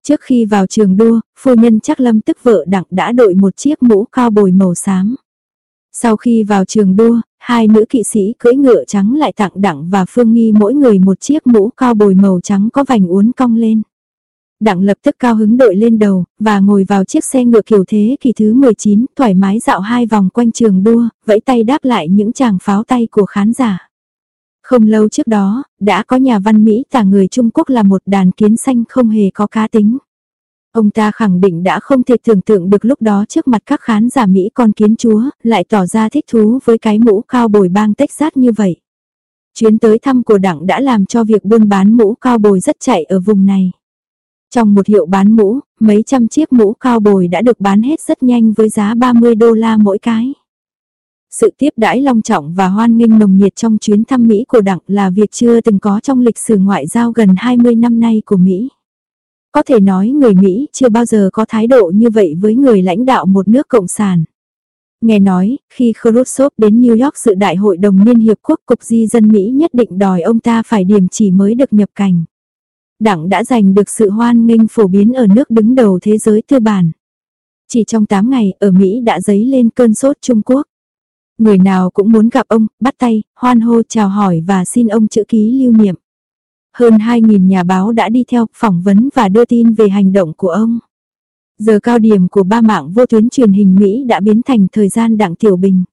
Trước khi vào trường đua, phu nhân chắc lâm tức vợ đặng đã đội một chiếc mũ cao bồi màu xám. Sau khi vào trường đua, hai nữ kỵ sĩ cưỡi ngựa trắng lại tặng Đặng và Phương Nghi mỗi người một chiếc mũ cao bồi màu trắng có vành uốn cong lên. Đặng lập tức cao hứng đội lên đầu, và ngồi vào chiếc xe ngựa kiểu thế kỳ thứ 19, thoải mái dạo hai vòng quanh trường đua, vẫy tay đáp lại những chàng pháo tay của khán giả. Không lâu trước đó, đã có nhà văn Mỹ tả người Trung Quốc là một đàn kiến xanh không hề có cá tính. Ông ta khẳng định đã không thể tưởng tượng được lúc đó trước mặt các khán giả Mỹ con kiến chúa, lại tỏ ra thích thú với cái mũ cao bồi bang Texas như vậy. Chuyến tới thăm của đảng đã làm cho việc buôn bán mũ cao bồi rất chạy ở vùng này. Trong một hiệu bán mũ, mấy trăm chiếc mũ cao bồi đã được bán hết rất nhanh với giá 30 đô la mỗi cái. Sự tiếp đãi long trọng và hoan nghênh nồng nhiệt trong chuyến thăm Mỹ của đảng là việc chưa từng có trong lịch sử ngoại giao gần 20 năm nay của Mỹ. Có thể nói người Mỹ chưa bao giờ có thái độ như vậy với người lãnh đạo một nước cộng sản. Nghe nói, khi Khrushchev đến New York dự đại hội đồng Liên Hiệp Quốc Cục Di dân Mỹ nhất định đòi ông ta phải điểm chỉ mới được nhập cảnh. Đảng đã giành được sự hoan nghênh phổ biến ở nước đứng đầu thế giới tư bản. Chỉ trong 8 ngày, ở Mỹ đã dấy lên cơn sốt Trung Quốc. Người nào cũng muốn gặp ông, bắt tay, hoan hô chào hỏi và xin ông chữ ký lưu niệm. Hơn 2.000 nhà báo đã đi theo, phỏng vấn và đưa tin về hành động của ông. Giờ cao điểm của ba mạng vô tuyến truyền hình Mỹ đã biến thành thời gian đảng tiểu bình.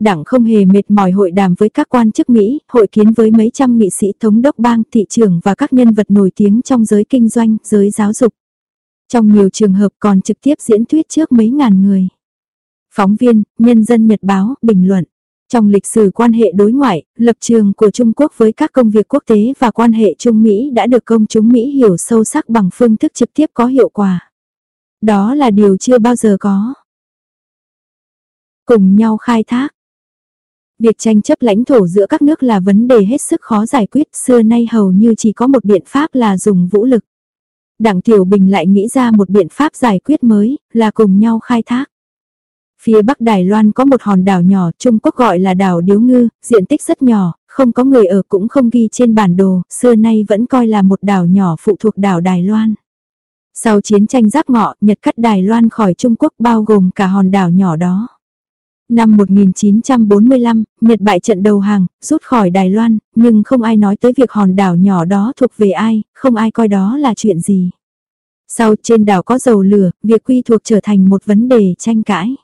Đảng không hề mệt mỏi hội đàm với các quan chức Mỹ, hội kiến với mấy trăm nghị sĩ thống đốc bang, thị trường và các nhân vật nổi tiếng trong giới kinh doanh, giới giáo dục. Trong nhiều trường hợp còn trực tiếp diễn thuyết trước mấy ngàn người. Phóng viên, Nhân dân Nhật báo, bình luận. Trong lịch sử quan hệ đối ngoại, lập trường của Trung Quốc với các công việc quốc tế và quan hệ Trung Mỹ đã được công chúng Mỹ hiểu sâu sắc bằng phương thức trực tiếp có hiệu quả. Đó là điều chưa bao giờ có. Cùng nhau khai thác. Việc tranh chấp lãnh thổ giữa các nước là vấn đề hết sức khó giải quyết, xưa nay hầu như chỉ có một biện pháp là dùng vũ lực. Đảng Tiểu Bình lại nghĩ ra một biện pháp giải quyết mới, là cùng nhau khai thác. Phía Bắc Đài Loan có một hòn đảo nhỏ Trung Quốc gọi là đảo Điếu Ngư, diện tích rất nhỏ, không có người ở cũng không ghi trên bản đồ, xưa nay vẫn coi là một đảo nhỏ phụ thuộc đảo Đài Loan. Sau chiến tranh giáp ngọ, Nhật cắt Đài Loan khỏi Trung Quốc bao gồm cả hòn đảo nhỏ đó. Năm 1945, Nhật bại trận đầu hàng, rút khỏi Đài Loan, nhưng không ai nói tới việc hòn đảo nhỏ đó thuộc về ai, không ai coi đó là chuyện gì. Sau trên đảo có dầu lửa, việc quy thuộc trở thành một vấn đề tranh cãi.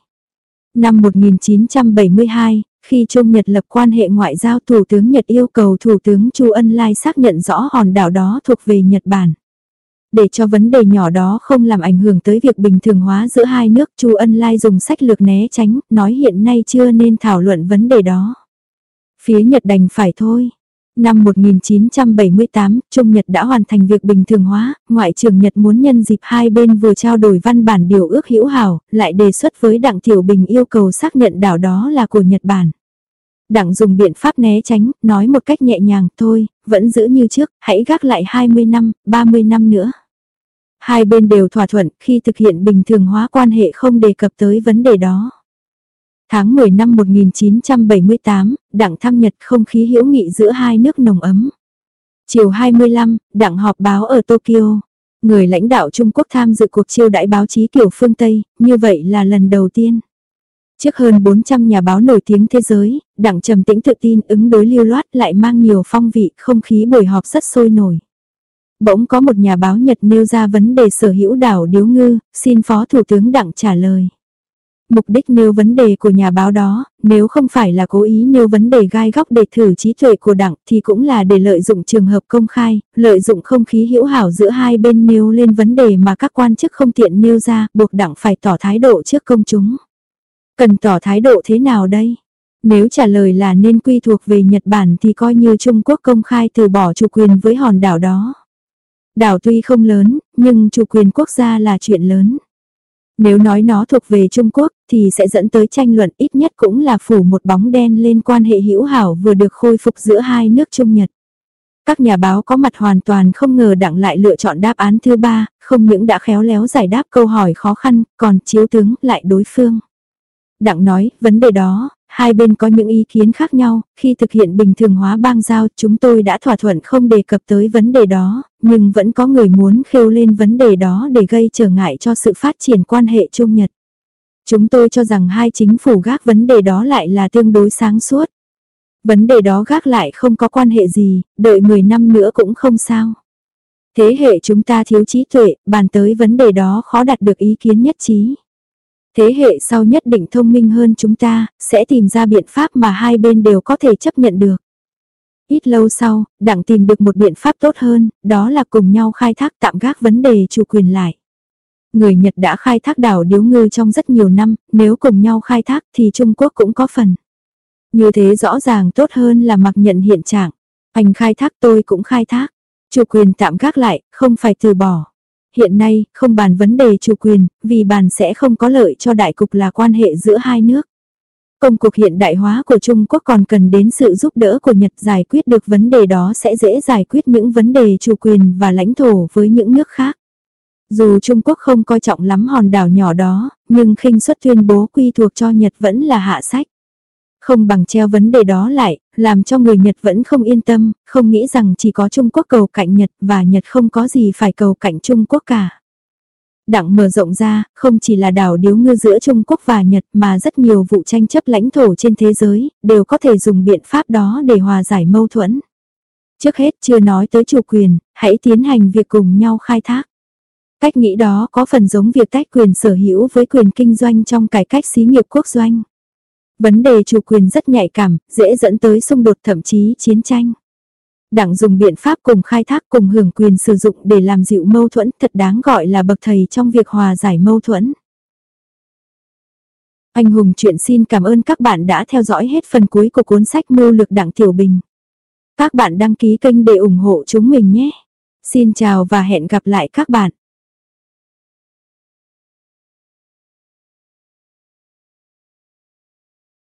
Năm 1972, khi Trung Nhật lập quan hệ ngoại giao Thủ tướng Nhật yêu cầu Thủ tướng Chu Ân Lai xác nhận rõ hòn đảo đó thuộc về Nhật Bản. Để cho vấn đề nhỏ đó không làm ảnh hưởng tới việc bình thường hóa giữa hai nước, Chu Ân Lai dùng sách lược né tránh, nói hiện nay chưa nên thảo luận vấn đề đó. Phía Nhật đành phải thôi. Năm 1978, Trung Nhật đã hoàn thành việc bình thường hóa, ngoại trưởng Nhật muốn nhân dịp hai bên vừa trao đổi văn bản điều ước hữu hảo, lại đề xuất với Đặng Tiểu Bình yêu cầu xác nhận đảo đó là của Nhật Bản. Đặng dùng biện pháp né tránh, nói một cách nhẹ nhàng, thôi, vẫn giữ như trước, hãy gác lại 20 năm, 30 năm nữa. Hai bên đều thỏa thuận khi thực hiện bình thường hóa quan hệ không đề cập tới vấn đề đó. Tháng 10 năm 1978, đặng thăm Nhật không khí hữu nghị giữa hai nước nồng ấm. Chiều 25, đặng họp báo ở Tokyo. Người lãnh đạo Trung Quốc tham dự cuộc chiêu đãi báo chí kiểu phương Tây, như vậy là lần đầu tiên. Trước hơn 400 nhà báo nổi tiếng thế giới, đặng trầm tĩnh tự tin ứng đối lưu loát lại mang nhiều phong vị, không khí buổi họp rất sôi nổi. Bỗng có một nhà báo Nhật nêu ra vấn đề sở hữu đảo Điếu Ngư, xin Phó Thủ tướng Đặng trả lời. Mục đích nêu vấn đề của nhà báo đó, nếu không phải là cố ý nêu vấn đề gai góc để thử trí tuệ của đảng thì cũng là để lợi dụng trường hợp công khai, lợi dụng không khí hữu hảo giữa hai bên nêu lên vấn đề mà các quan chức không tiện nêu ra, buộc đảng phải tỏ thái độ trước công chúng. Cần tỏ thái độ thế nào đây? Nếu trả lời là nên quy thuộc về Nhật Bản thì coi như Trung Quốc công khai từ bỏ chủ quyền với hòn đảo đó. Đảo tuy không lớn, nhưng chủ quyền quốc gia là chuyện lớn. Nếu nói nó thuộc về Trung Quốc thì sẽ dẫn tới tranh luận ít nhất cũng là phủ một bóng đen lên quan hệ hữu hảo vừa được khôi phục giữa hai nước Trung Nhật. Các nhà báo có mặt hoàn toàn không ngờ đặng lại lựa chọn đáp án thứ ba, không những đã khéo léo giải đáp câu hỏi khó khăn, còn chiếu tướng lại đối phương. Đặng nói, vấn đề đó, hai bên có những ý kiến khác nhau, khi thực hiện bình thường hóa bang giao chúng tôi đã thỏa thuận không đề cập tới vấn đề đó, nhưng vẫn có người muốn khêu lên vấn đề đó để gây trở ngại cho sự phát triển quan hệ Trung Nhật. Chúng tôi cho rằng hai chính phủ gác vấn đề đó lại là tương đối sáng suốt. Vấn đề đó gác lại không có quan hệ gì, đợi 10 năm nữa cũng không sao. Thế hệ chúng ta thiếu trí tuệ, bàn tới vấn đề đó khó đạt được ý kiến nhất trí. Thế hệ sau nhất định thông minh hơn chúng ta, sẽ tìm ra biện pháp mà hai bên đều có thể chấp nhận được. Ít lâu sau, đặng tìm được một biện pháp tốt hơn, đó là cùng nhau khai thác tạm gác vấn đề chủ quyền lại. Người Nhật đã khai thác đảo Điếu Ngư trong rất nhiều năm, nếu cùng nhau khai thác thì Trung Quốc cũng có phần. Như thế rõ ràng tốt hơn là mặc nhận hiện trạng. Anh khai thác tôi cũng khai thác. Chủ quyền tạm gác lại, không phải từ bỏ. Hiện nay, không bàn vấn đề chủ quyền, vì bàn sẽ không có lợi cho đại cục là quan hệ giữa hai nước. Công cuộc hiện đại hóa của Trung Quốc còn cần đến sự giúp đỡ của Nhật giải quyết được vấn đề đó sẽ dễ giải quyết những vấn đề chủ quyền và lãnh thổ với những nước khác. Dù Trung Quốc không coi trọng lắm hòn đảo nhỏ đó, nhưng khinh suất tuyên bố quy thuộc cho Nhật vẫn là hạ sách. Không bằng treo vấn đề đó lại, làm cho người Nhật vẫn không yên tâm, không nghĩ rằng chỉ có Trung Quốc cầu cạnh Nhật và Nhật không có gì phải cầu cạnh Trung Quốc cả. Đặng mở rộng ra, không chỉ là đảo điếu ngư giữa Trung Quốc và Nhật mà rất nhiều vụ tranh chấp lãnh thổ trên thế giới, đều có thể dùng biện pháp đó để hòa giải mâu thuẫn. Trước hết chưa nói tới chủ quyền, hãy tiến hành việc cùng nhau khai thác. Cách nghĩ đó có phần giống việc tách quyền sở hữu với quyền kinh doanh trong cải cách xí nghiệp quốc doanh. Vấn đề chủ quyền rất nhạy cảm, dễ dẫn tới xung đột thậm chí chiến tranh. Đảng dùng biện pháp cùng khai thác cùng hưởng quyền sử dụng để làm dịu mâu thuẫn thật đáng gọi là bậc thầy trong việc hòa giải mâu thuẫn. Anh hùng chuyện xin cảm ơn các bạn đã theo dõi hết phần cuối của cuốn sách Mưu lược Đặng Tiểu Bình. Các bạn đăng ký kênh để ủng hộ chúng mình nhé. Xin chào và hẹn gặp lại các bạn.